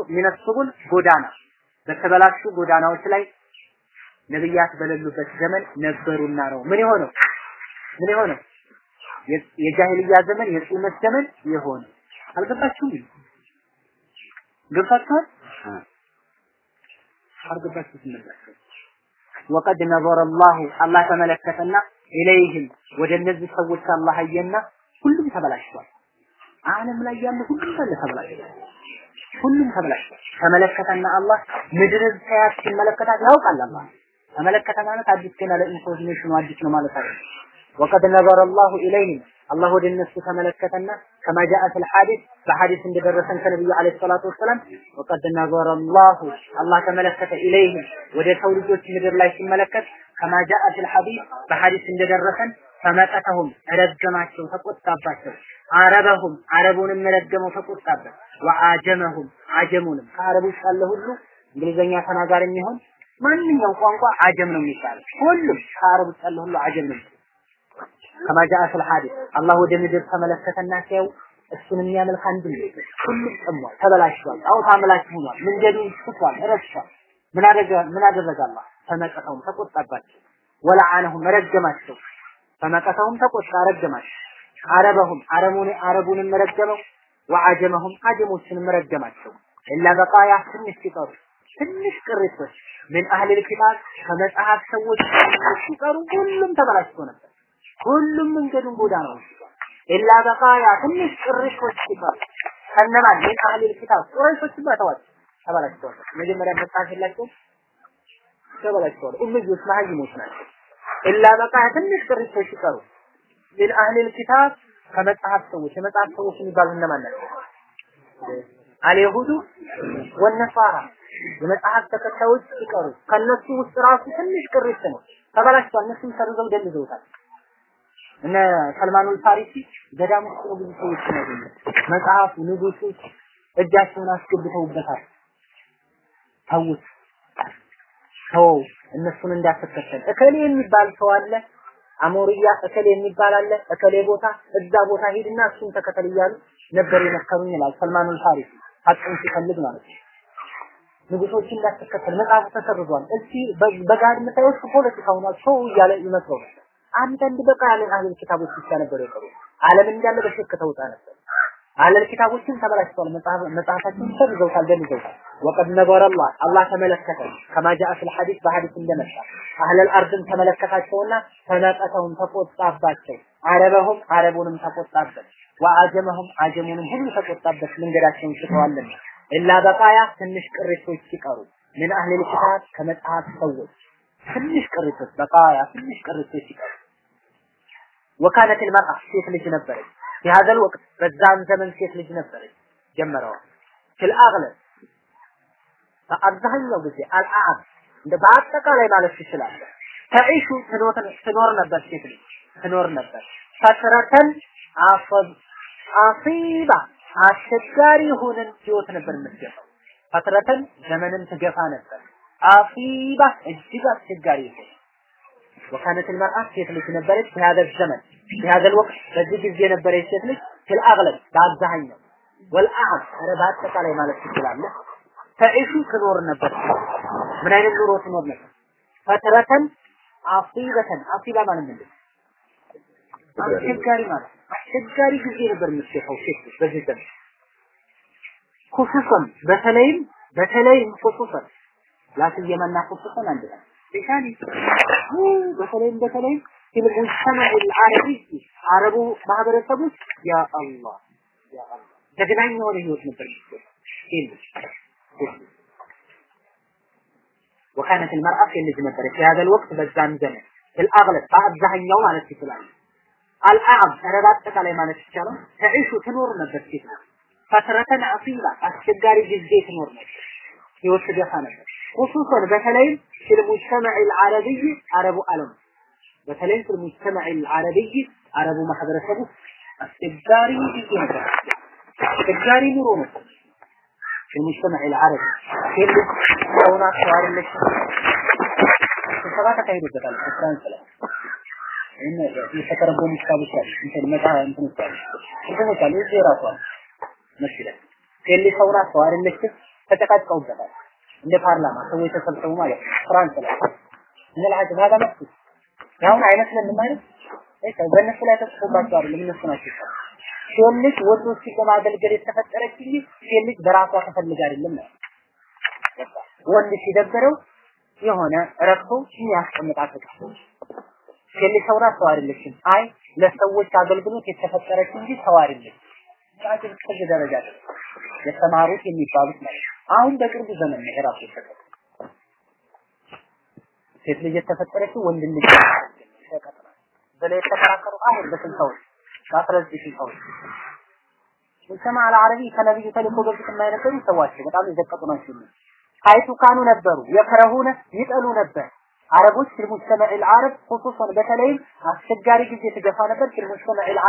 ሚነል ሱቡል ጎዳና በተበላሹ ጎዳናዎች ላይ ነብያት በሌሉበት ዘመን ነበሩና ነው ምን የሆነው ምን የሆነው የጃሂልያ ዘመን የጽልመት ዘመን የሆነ አልገባችሁም? ገብታችኋል? አልገባችሁም ነበር። ወቀድ ነዘረ አላሁ አላህ ተመለከተና ኢለይህም ወደ እነዚህ ሰዎች አላህ አየና ሁሉም ተበላሽቷል። ዓለም ላይ ያለ ሁሉም ሰለ ተበላሽቷል። ሁሉም ተበላሽቷል። ተመለከተና አላህ ምድርን ሳያት ሲመለከታት ያውቃል አላህ ተመለከተ ማለት አዲስ ገና ለኢንፎርሜሽኑ አዲስ ነው ማለት አይደለም። ወቀድ ነዘረ አላሁ ኢለይህም አላህ ወደ እነሱ ተመለከተና ከማ ጃአ ፊል ሐዲስ በሐዲስ እንደደረሰን ከነብዩ አለይሂ ሰላቱ ወሰላም ወቀድ ነዘረ አላሁ አላህ ተመለከተ ኢለይህም ወደ ሰው ልጆች ምድር ላይ ሲመለከት ከማ ጃአ ፊል ሐዲስ በሐዲስ እንደደረሰን ፈመቀተሁም ረገማቸው፣ ተቆጣባቸው። አረበሁም አረቡንም ረገመው፣ ተቆጣበት። ወአጀመሁም አጀሙንም ከአረቦች ያለ ሁሉ እንግሊዘኛ ተናጋሪ የሚሆን ማንኛውም ቋንቋ አጀም ነው የሚባለው። ሁሉም ከአረብ ውስጥ ሁሉ አጀም ነው። ከማ ጃአ ፊል ሐዲስ አላህ ወደ ምድር ተመለከተና ሲያው እሱን የሚያመልክ አንድም ሁሉም ጠሟል፣ ተበላሽቷል፣ ጣዖት አምላክ ሆኗል፣ መንገዱን ስቷል፣ ረስቷል። ምን አደረገ ምን አደረገ አላህ? ፈመቀተሁም ተቆጣባቸው፣ ወለዓነሁም ረገማቸው። ፈመቀተሁም ተቆጣ ረገማቸው። አረበሁም አረሙን አረቡንም ረገመው፣ ወአጀመሁም አጀሞችንም ረገማቸው። ኢላ በቃያ ትንሽ ሲቀሩ ትንሽ ቅሪቶች ምን አህል ኪታብ ከመጽሐፍ ሰዎች ሲቀሩ ሁሉም ተበላሽቶ ነበር። ሁሉም መንገዱን ጎዳናው ኢላ በቃያ ትንሽ ቅሪቶች ሲቀሩ ከነማን ምን አህል ኪታብ ቁረይሾች ባተዋል ተበላሽተዋል። መጀመሪያ የላቸውም ተበላሽተዋል። ኡምዮች መሀይሞች ናቸው። ኢላ በቃያ ትንሽ ቅሪቶች ሲቀሩ ምን ኪታብ ከመጽሐፍ ሰዎች የመጽሐፍ ሰዎች የሚባሉ እነማን ናቸው? አልይሁዱ ወነሳራ የመጽሐፍ ተከታዮች ሲቀሩ ከነሱ ውስጥ ራሱ ትንሽ ቅሪት ነው ተበላሽቷል። እነሱም ሰርዘው ደልዘውታል። እነ ሰልማኑል ፋሪሲ ገዳም ውስጥ ነው ብዙ ሰዎች ነው መጽሐፉ ንጉሱ እጃቸውን አስገብተውበታል። ተውት ተው እነሱን እንዳትከተል። እከሌ የሚባል ሰው አለ አሞሪያ እከሌ የሚባል አለ እከሌ ቦታ እዛ ቦታ ሂድና እሱን ተከተል እያሉ ነበር የመከሩኝ ይላል ሰልማኑል ፋሪሲ ሀቅን ሲፈልግ ማለት ነው። ንጉሶችን እንዳትከተል መጽሐፉ ተሰርዟል። እስቲ በጋድ የምታየው ፖለቲካ ሆኗል። ሰው እያለ ይመስለው ነበር። አንዳንድ በቃ አህለል ኪታቦች ብቻ ነበሩ የቀሩ። ዓለም እንዳለ በሽክ ተውጣ ነበር። አህለል ኪታቦችን ተበላሽተዋል። መጽሐፍ መጽሐፋቸውን ሰርዘውታል፣ ደልዘውታል። ወቀድ ነበረ አላህ አላህ ተመለከተ ከማ ጃአ ፊል ሐዲስ በሐዲስ እንደመጣ አህለል አርድን ተመለከታቸውና ተነቀተውም ተቆጣባቸው። አረበሁም አረቡንም ተቆጣበት። ወአጀመሁም አጀሙንም ሁሉ ተቆጣበት። መንገዳቸውን ስተዋልና ኢላ በቃያ ትንሽ ቅሪቶች ሲቀሩ ምን አህለል ኪታብ ከመጽሐፍ ሰዎች ትንሽ ቅሪቶች በቃያ ትንሽ ቅሪቶች ሲቀሩ ወካነት المرأة ሴት ልጅ ነበረች የሀዘል ወቅት በዛን ዘመን ሴት ልጅ ነበረች ጀመረዋል ፊል አግለብ በአብዛኛው ጊዜ አልአብ እንደ በአጠቃላይ ማለት ትችላለህ ተዒሹ ትኖር ነበር ሴት ልጅ ትኖር ነበር ፈትረተን አፈብ አሲባ አስቸጋሪ የሆነን ህይወት ነበር የምትገፋው ፈትረተን ዘመንን ትገፋ ነበር አቂባ እጅግ አስቸጋሪ ነው። وكانت المرأة ሴት ልጅ ነበረች በهذا الزمن بهذا الوقت በዚህ ጊዜ ነበረች ሴት ልጅ في الأغلب በአብዛኛው ወልአም ኧረ በአጠቃላይ ማለት ትችላለህ። ተዒሹ ትኖር ነበር። ምን አይነት ኑሮ ትኖር ነበር? ፈትረተን አሲበተን። አሲባ ማለት ምንድን አስቸጋሪ ማለት አስቸጋሪ ጊዜ ነበር የምትሸፈው ሴት በዚህ ዘመን። ኩሱሰን በተለይም በተለይም ኩሱሰን خصوصا ላስየመና خصوصا አንድ ላይ ቢሻኒ በተለይም በተለይም في المجتمع العربي አረቡ ማህበረሰብ ውስጥ ያ አላህ ያ አላህ ተገናኝ የሆነ ህይወት ነበር ሴት وكانت المرأة في ልጅ ነበረች የሀገር ወቅት በዛን ዘመን الأغلب በአብዛኛው ማለት ይችላል አልአዕብ ኧረ በአጠቃላይ ማለት ይቻላል ተዒሹ ትኖር ነበር ሴት ነው ፈትረተን አሲላ አስቸጋሪ ጊዜ ትኖር ነበር ህይወት ትገፋ ነበር ሁሱሰን በተለይም في المجتمع العربي አረቡ ዓለም በተለይም في المجتمع العربي አረቡ ማህበረሰብ ውስጥ አስቸጋሪ ጊዜ ነበር። አስቸጋሪ ኑሮ ነበር። في المجتمع العربي ትልቅ የሆነ አስተዋርነት ስብሰባ ተካሂዶበታል ፍራንስ ላይ የተተረጎሙ ኪታቦች አሉ። እንትን መጣ እንትኖች አሉ እንትኖች አሉ። እዚህ ራሷ መስጊድ ላይ ቴሌ ሰውራ ሰዋሪነት ተጨቃጭቀውበታል። እንደ ፓርላማ ሰዎች ተሰብሰቡ ማለት ፍራንስ ላይ እንላችሁ ባዳ መጥቶ ያውም አይመስልም ማለት እሺ በእነሱ ላይ ተጽፎባቸው አይደለም እነሱ ናቸው ሴት ልጅ ወዶ የተፈጠረች እንጂ ሴት በራሷ ተፈልጋ አይደለም ነው። ወንድ ሲደብረው የሆነ ረክቶ የሚያስቀምጣት እቃ ሴት ሰው ናት አይደለችም። አይ ለሰዎች አገልግሎት የተፈጠረች እንጂ ሰው አይደለችም። ጫጭር ደረጃ የተማሩት የሚባሉት ማለት አሁን በቅርቡ ዘመን ነው የተፈጠረ ሴት ልጅ የተፈጠረችው ወንድ ልጅ ተቀጥራ በላይ የተከራከሩ አሁን በስንታዎች በአስራ ዘጠኝ ሙሰማ አልዓረቢ ከነብዩ ተልኮ በፊት የማይነበሩ ሰዎች በጣም የዘቀጡ ናቸው። ሀይቱ ካኑ ነበሩ የከረሁነ ይጠሉ ነበር አረቦች ፊልሙ ሰመዒል አረብ ሁሱሰን አስቸጋሪ ጊዜ ትገፋ ነበር። ፊልሙ ሰመዒል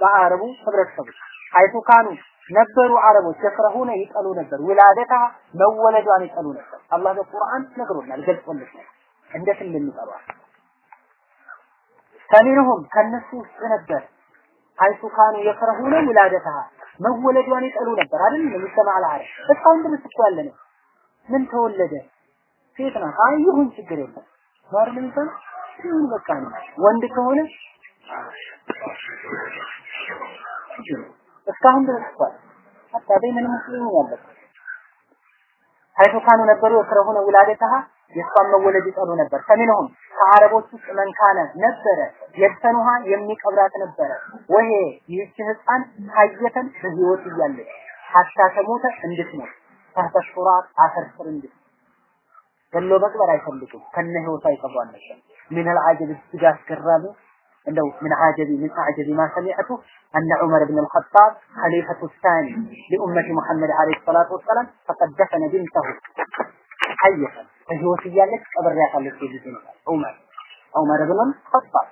በአረቡ ህብረተሰቡ ሀይቱ ካኑ ነበሩ አረቦች የፍረሁነ ይጠሉ ነበር። ውላደታ መወለዷን ይጠሉ ነበር። አላህ በቁርአን ነግሮናል፣ ገልጾልናል እንዴት እንደሚጠሏል። ከሚንሁም ከነሱ ውስጥ ነበር ሀይቱ ካኑ የፍረሁነ ውላደታ መወለዷን ይጠሉ ነበር አይደል? ሙሰመዒል አረብ እስካሁን ድረስ እኮ ምን ተወለደ? ሴት ናት። አይ ይሁን ችግር የለም ባር ምን በቃ ነው። ወንድ ከሆነ? እስካሁን ድረስ እንኳን ሀታ በይነል ሙስሊሚን ያለበት ሀይቱ ነበሩ የክረሁነ ውላደተሃ የእሷን መወለድ ይጠሉ ነበር። ከሚንሁም ከአረቦች ውስጥ መንካነ ነበረ። የብተኑሃ የሚቀብራት ነበረ። ወሄ ይህች ህፃን ሀየተን በህይወት እያለች ሀታ ተሞተ እንድትሞት ተህተ አፈር ስር እንድትሞት። ገሎ መቅበር አይፈልጉም ከነ ህይወቷ ይቀቧል ነበር ምን العجب እጅግ አስገራሚ እንደው ምን عجبي من أعجب ما سمعته أن عمر بن الخطاب خليفة الثاني لأمة محمد عليه الصلاة والسلام فقد دفن بنته حية በህይወት እያለች ቀብር ያቃለች ልጅ ነው ዑመር ዑመር ብን ኸጣብ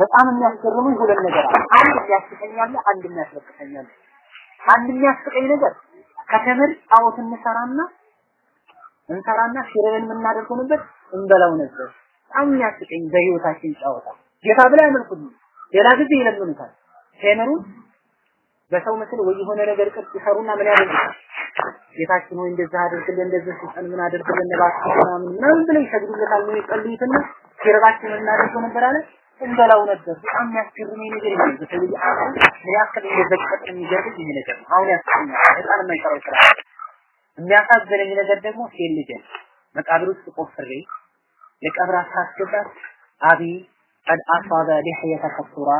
በጣም የሚያስገርሙኝ ሁለት ነገር አለ አንድ የሚያስቀኝ አለ አንድ የሚያስለቅሰኝ አለ አንድ የሚያስቀኝ ነገር ከተምር ጣዖት እንሰራና እንሰራና ሽረን የምናደርገው ነበር እንበላው ነበር። በጣም የሚያስቀኝ በህይወታችን ጫወታ። ጌታ ብላ ያመልኩት ሌላ ጊዜ ይለምኑታል። ቴምሩን በሰው ምስል ወይ የሆነ ነገር ቅርጽ ይሰሩና ምን ያደርጉታል? ጌታችን ሆይ እንደዛ አድርግልን እንደዚህ ስጠን ምን አድርግልን እባክህ ምናምን ምናምን ብለው ይሰግዱለታል። ነው የጸልዩትና ሲርባችን እናደርገው ነበር አለ። እንበላው ነበር። በጣም የሚያስገርመኝ ነገር ይሄ ልጅ አቅም ምን ያክል እንደዘቀጥ የሚገርም ይሄ ነገር አሁን ያስቀኛል በጣም የማይቀረው ስራ የሚያሳዝነኝ ነገር ደግሞ ሴት ልጅን መቃብር ውስጥ ቆፍሬ የቀብር አስገባት አቢ ቀድ አሷበ ሊሕየተ ከሱራ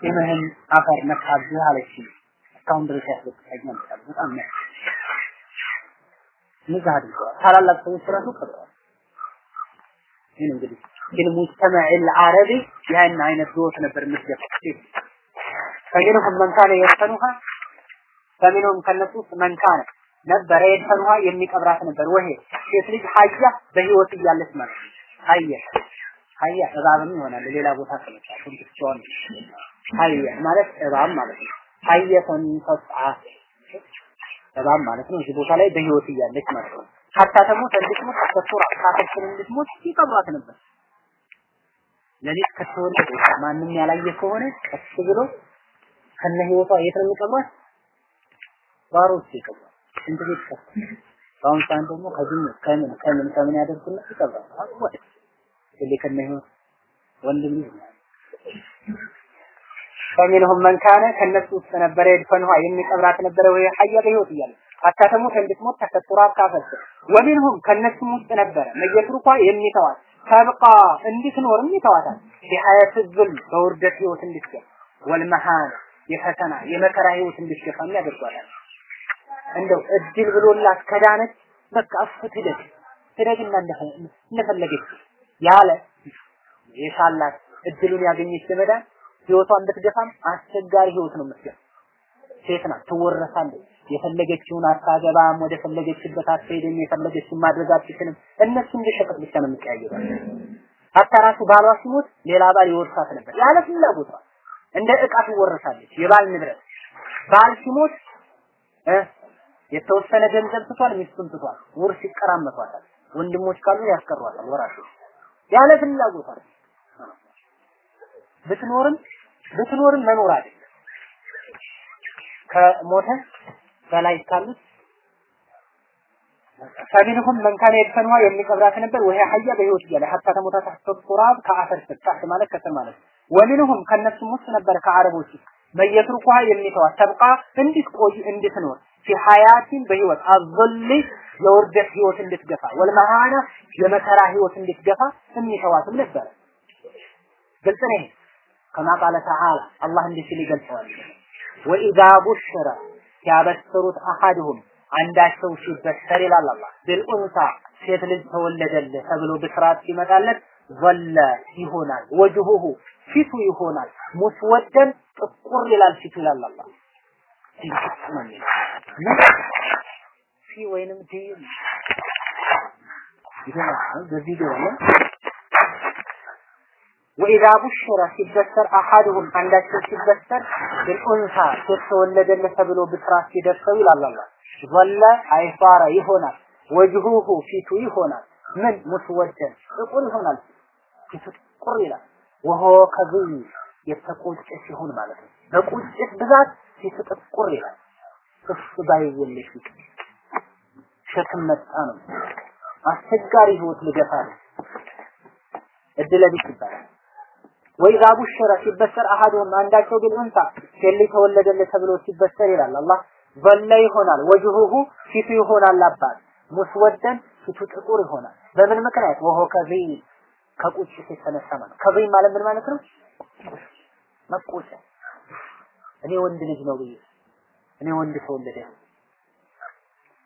ጢምህን አፈር ነካብህ አለችኝ። እስካሁን ድረስ ያስለቅሰኝ ነበር። በጣም ነው ንዛ አድርገዋል። ታላላቅ ሰዎች ራሱ ቀብረዋል። ይህን እንግዲህ ግን ሙጅተመዕ ልዓረቢ ያን አይነት ህይወት ነበር የምትገፋ ፈሚንሁም መን ካነ የስተኑሃ ፈሚንሁም ከነሱ ውስጥ መን ነበረ የድፈንዋ የሚቀብራት ነበር። ወሄ ሴት ልጅ ሀያ በህይወት እያለች ማለት ሀያ ሀያ እባብም ይሆናል። ሌላ ቦታ ከመጣ ብቻዋን ሀያ ማለት እባብ ማለት ነው። ሀየተን ተስዓ እባብ ማለት ነው። እዚህ ቦታ ላይ በህይወት እያለች ማለት ነው። ሀታ ተሞት እንድትሞት ከሱራ ካፈችን እንድትሞት ይቀብራት ነበር። ለሊት ከተወለደ ማንም ያላየ ከሆነ ቀስ ብሎ ከነ ህይወቷ የት ነው የሚቀብራት ባሮ ውስጥ ይቀብራት ሽንት በአሁን ሰዓት ደግሞ ከዝም ከምን ከምን ከምን ያደርግና ይቀብራል። ወንድም ፈሚንሁም መን ካነ ከነሱ ውስጥ ነበረ ይድፈንሁ የሚቀብራት ነበረ ወይ ሐየ በህይወት እያለ አታተሙ እንድትሞት ተከትራ አካፈል ወሚንሁም ከነሱም ውስጥ ነበረ መየትሩኳ የሚተዋት ተብቃ እንድትኖርም ይተዋታል የሐያት ዝል በውርደት ህይወት እንድትገ ወልመሃን የፈተና የመከራ ህይወት እንድትገፋም ያደርጓታል እንደው እድል ብሎላት ከዳነች በቃ እሱ ትደግ ትደግና እንደፈለገች ያለ የሻላት እድሉን ያገኘች ለመዳን ህይወቷን ብትገፋም አስቸጋሪ ህይወት ነው የምትገፋ። ሴት ናት፣ ትወረሳለች። የፈለገችውን አታገባም፣ ወደ ፈለገችበት አትሄድም፣ የፈለገችውን ማድረግ አትችልም። እነሱ እንደ ሸቀጥ ብቻ ነው የሚቀያየሩት። ሀታ ራሱ ባሏ ሲሞት ሌላ ባል ይወርሳት ነበር ያለ ፍላጎቷ። እንደ እቃ ትወረሳለች፣ የባል ንብረት። ባል ሲሞት የተወሰነ ገንዘብ ትቷል፣ ሚስቱን ትቷል፣ ውርስ ይቀራመቷታል። ወንድሞች ካሉ ያስቀሯታል፣ ወራሾች ያለ ፍላጎቷ ብትኖርም ብትኖርም መኖር አይደለም። ከሞተ በላይ ካሉት ፈሚንሁም መን የድፈንዋ የሚቀብራት ነበር። ወይ ሀያ በህይወት እያለ ሀታ ተሞታ ተሕተ ቱራብ ከአፈር ስር ማለት ከስር ማለት ወሚንሁም ከነሱም ውስጥ ነበር ከአረቦች መየትሩኩሃ የሚተዋት ተብቃ እንድትቆይ እንድትኖር ፊ ሀያቲን በህይወት አዘል የውርደት ህይወት እንድትገፋ ወልመሃና የመከራ ህይወት እንድትገፋ የሚተዋትም ነበረ። ግልጽ ነው። ከማ ቃለ ተዓላ አላህ እንዲህ ሲል ይገልጸዋል። ወኢዛ ቡሽረ ሲያበስሩት አሐድሁም አንዳቸው ሲበሰር ይላል አላህ ቢልኡንሳ ሴት ልጅ ተወለደልህ ተብሎ ብስራት ሲመጣለት ዘለ ይሆናል وجهه ፊቱ ይሆናል مسودا ጥቁር ይላል ፊቱ ይላል አላህ ፊ ወይንም ዲ ይሆናል። በቪዲዮ አለ وإذا بشر ሲበሰር أحدهم አንዳቸው ሲበሰር بالأنثى ሴት ተብሎ ብስራት ሲደርሰው ይላል አላህ። ظل አይፋረ ይሆናል وجهه ፊቱ ይሆናል ምን مسودا ጥቁር ይሆናል ፊቱ ጥቁር ይላል። وهو كظيم የተቆጨ ሲሆን ማለት ነው። በቁጭት ብዛት ፊቱ ጥቁር ይላል እፍ ባይወልሽ ሸክም መጣ ነው። አስቸጋሪ ህይወት ልገፋ ነው እድለ ቢስ ይባላል። وإذا بشر ሲበሰር أحدهم አንዳቸው بالأنثى ሴት ተወለደለት ተብሎ ሲበሰር ይላል አላህ። በላ ይሆናል ወጅሁሁ ፊቱ ይሆናል አባት። ሙስወደን ፊቱ ጥቁር ይሆናል። በምን ምክንያት? ወሆ ከዚ ከቁጭት የተነሳ ማለት ከዚ ማለት ምን ማለት ነው? መቆጨት። እኔ ወንድ ልጅ ነው ብዬ እኔ ወንድ ተወለደ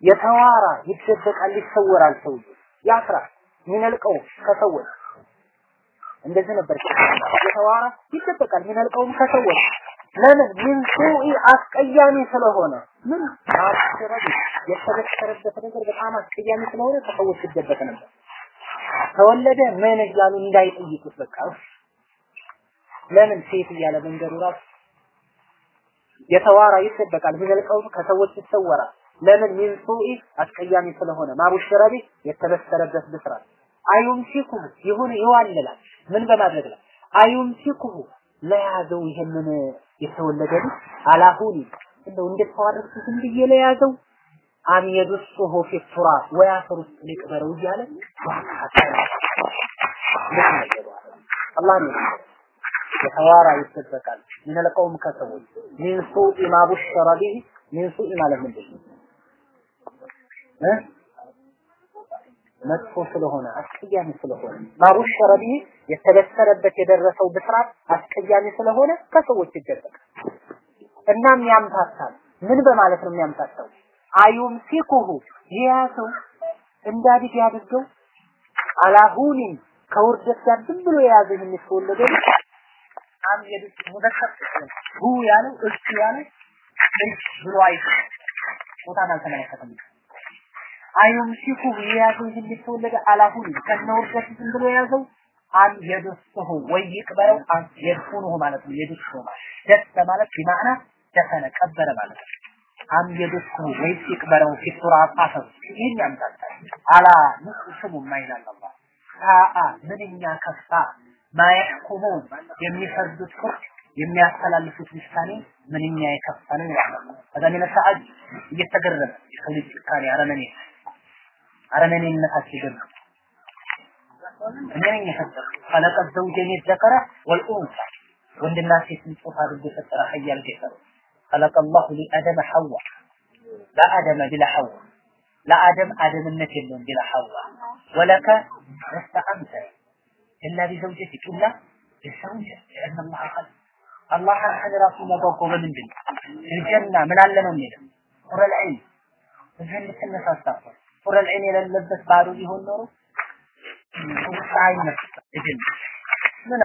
የተዋራ ይደበቃል ይሰወራል ሰው ያፍራል ሚነልቀው ከሰዎች እንደዚህ ነበር። የተዋራ ይደበቃል ሚነልቀውም ከሰዎች ለምን? ምን ሱኢ አስቀያሚ ስለሆነ። ምን? አስረድ የተበሰረበት ነገር በጣም አስቀያሚ ስለሆነ ከሰዎች ይደበቅ ነበር። ተወለደ ምን እያሉ እንዳይጠይቁት በቃ። ለምን? ሴት እያለ መንገዱ ራሱ የተዋራ ይደበቃል ሚነልቀው ከሰዎች ይሰወራል። ለምን? ምን ሱኢ አስቀያሚ ስለሆነ። ማቡሽረቢ የተበሰረበት ብስራት። አዩምሲኩሁ ይሁን ይዋልላል። ምን በማድረግ ላይ አዩምሲኩሁ ለያዘው ይሄንን የተወለደ ልጅ አላሁኒ እንደው እንደተዋረድኩ ዝም ብዬ ለያዘው አም የዱሱሁ ፊ ቱራብ ወይ አፈር ውስጥ ሊቅበረው አላህ ነው የተዋራ ይደበቃል ምን ለቀውም ከሰዎች ሚን ሱኢ ማ ቡሽረ ቢሂ ምንድን ነው መጥፎ ስለሆነ አስቀያሚ ስለሆነ ማቡሸረ ቢሂ የተበሰረበት የደረሰው ብስራት አስቀያሚ ስለሆነ ከሰዎች ይደበቃል። እናም ያምታታል። ምን በማለት ነው የሚያምታታው? አዩም ሲኩሁ የያዘው እንዳዲግ ያድርገው አላሁኒን ከውርደት ጋር ዝም ብሎ የያዘ ልጅ አም የዱስ ሙዘከር ሁ ያለው እሱ ያለው ብሎ አይ ቦታን አልተመለከተም። አዩምሲኩ የያዘው ይህን የተወለደ አላሁን ከነውርደት ብሎ የያዘው አም የደስሁ ወይ ይቅበረው አም የድፉንሁ ማለት ነው። ማለት ደስ ማለት ቢማዕና ደፈነ ቀበረ ማለት ነው። አም የደስሁ ወይ ይቅበረው ፊቱራ አፈር ይህን ያምታታል። አላ ንቁ ስሙ ማይላል አላህ ሳአ ምንኛ ከፋ ማያሕኩሙን የሚፈርዱት ፍርድ የሚያስተላልፉት ውሳኔ ምንኛ የከፋ ነው ይላል። ከዛ ምን ሰዓት እየተገረመ የሰው ልጅ ጭካኔ አረመኔ አረመኔነታቸው ገና እኔ ነኝ የፈጠርኩት خلق الزوجين الذكر والانثى ወንድና ሴትን ጾታ አድርጎ የፈጠረ ኃያል ጌታ ነው خلق الله لآدم حواء ለአደም بلا حواء ለአደም አደምነት የለውም بلا حواء ولك لست أنت إلا بزوجتك إلا بالزوجة لأن الله خلق አላህ አንተን ራሱ የሚያጓጓው በምንድን ነው? ጀና ምን አለ ነው የሚለው ቁረል ዐይን እዚህ እንድትነሳሳበት ቁረል ዐይን የሌለበት ባዶ ቢሆን ኖሮ ፀሐይ ነፍስ ምን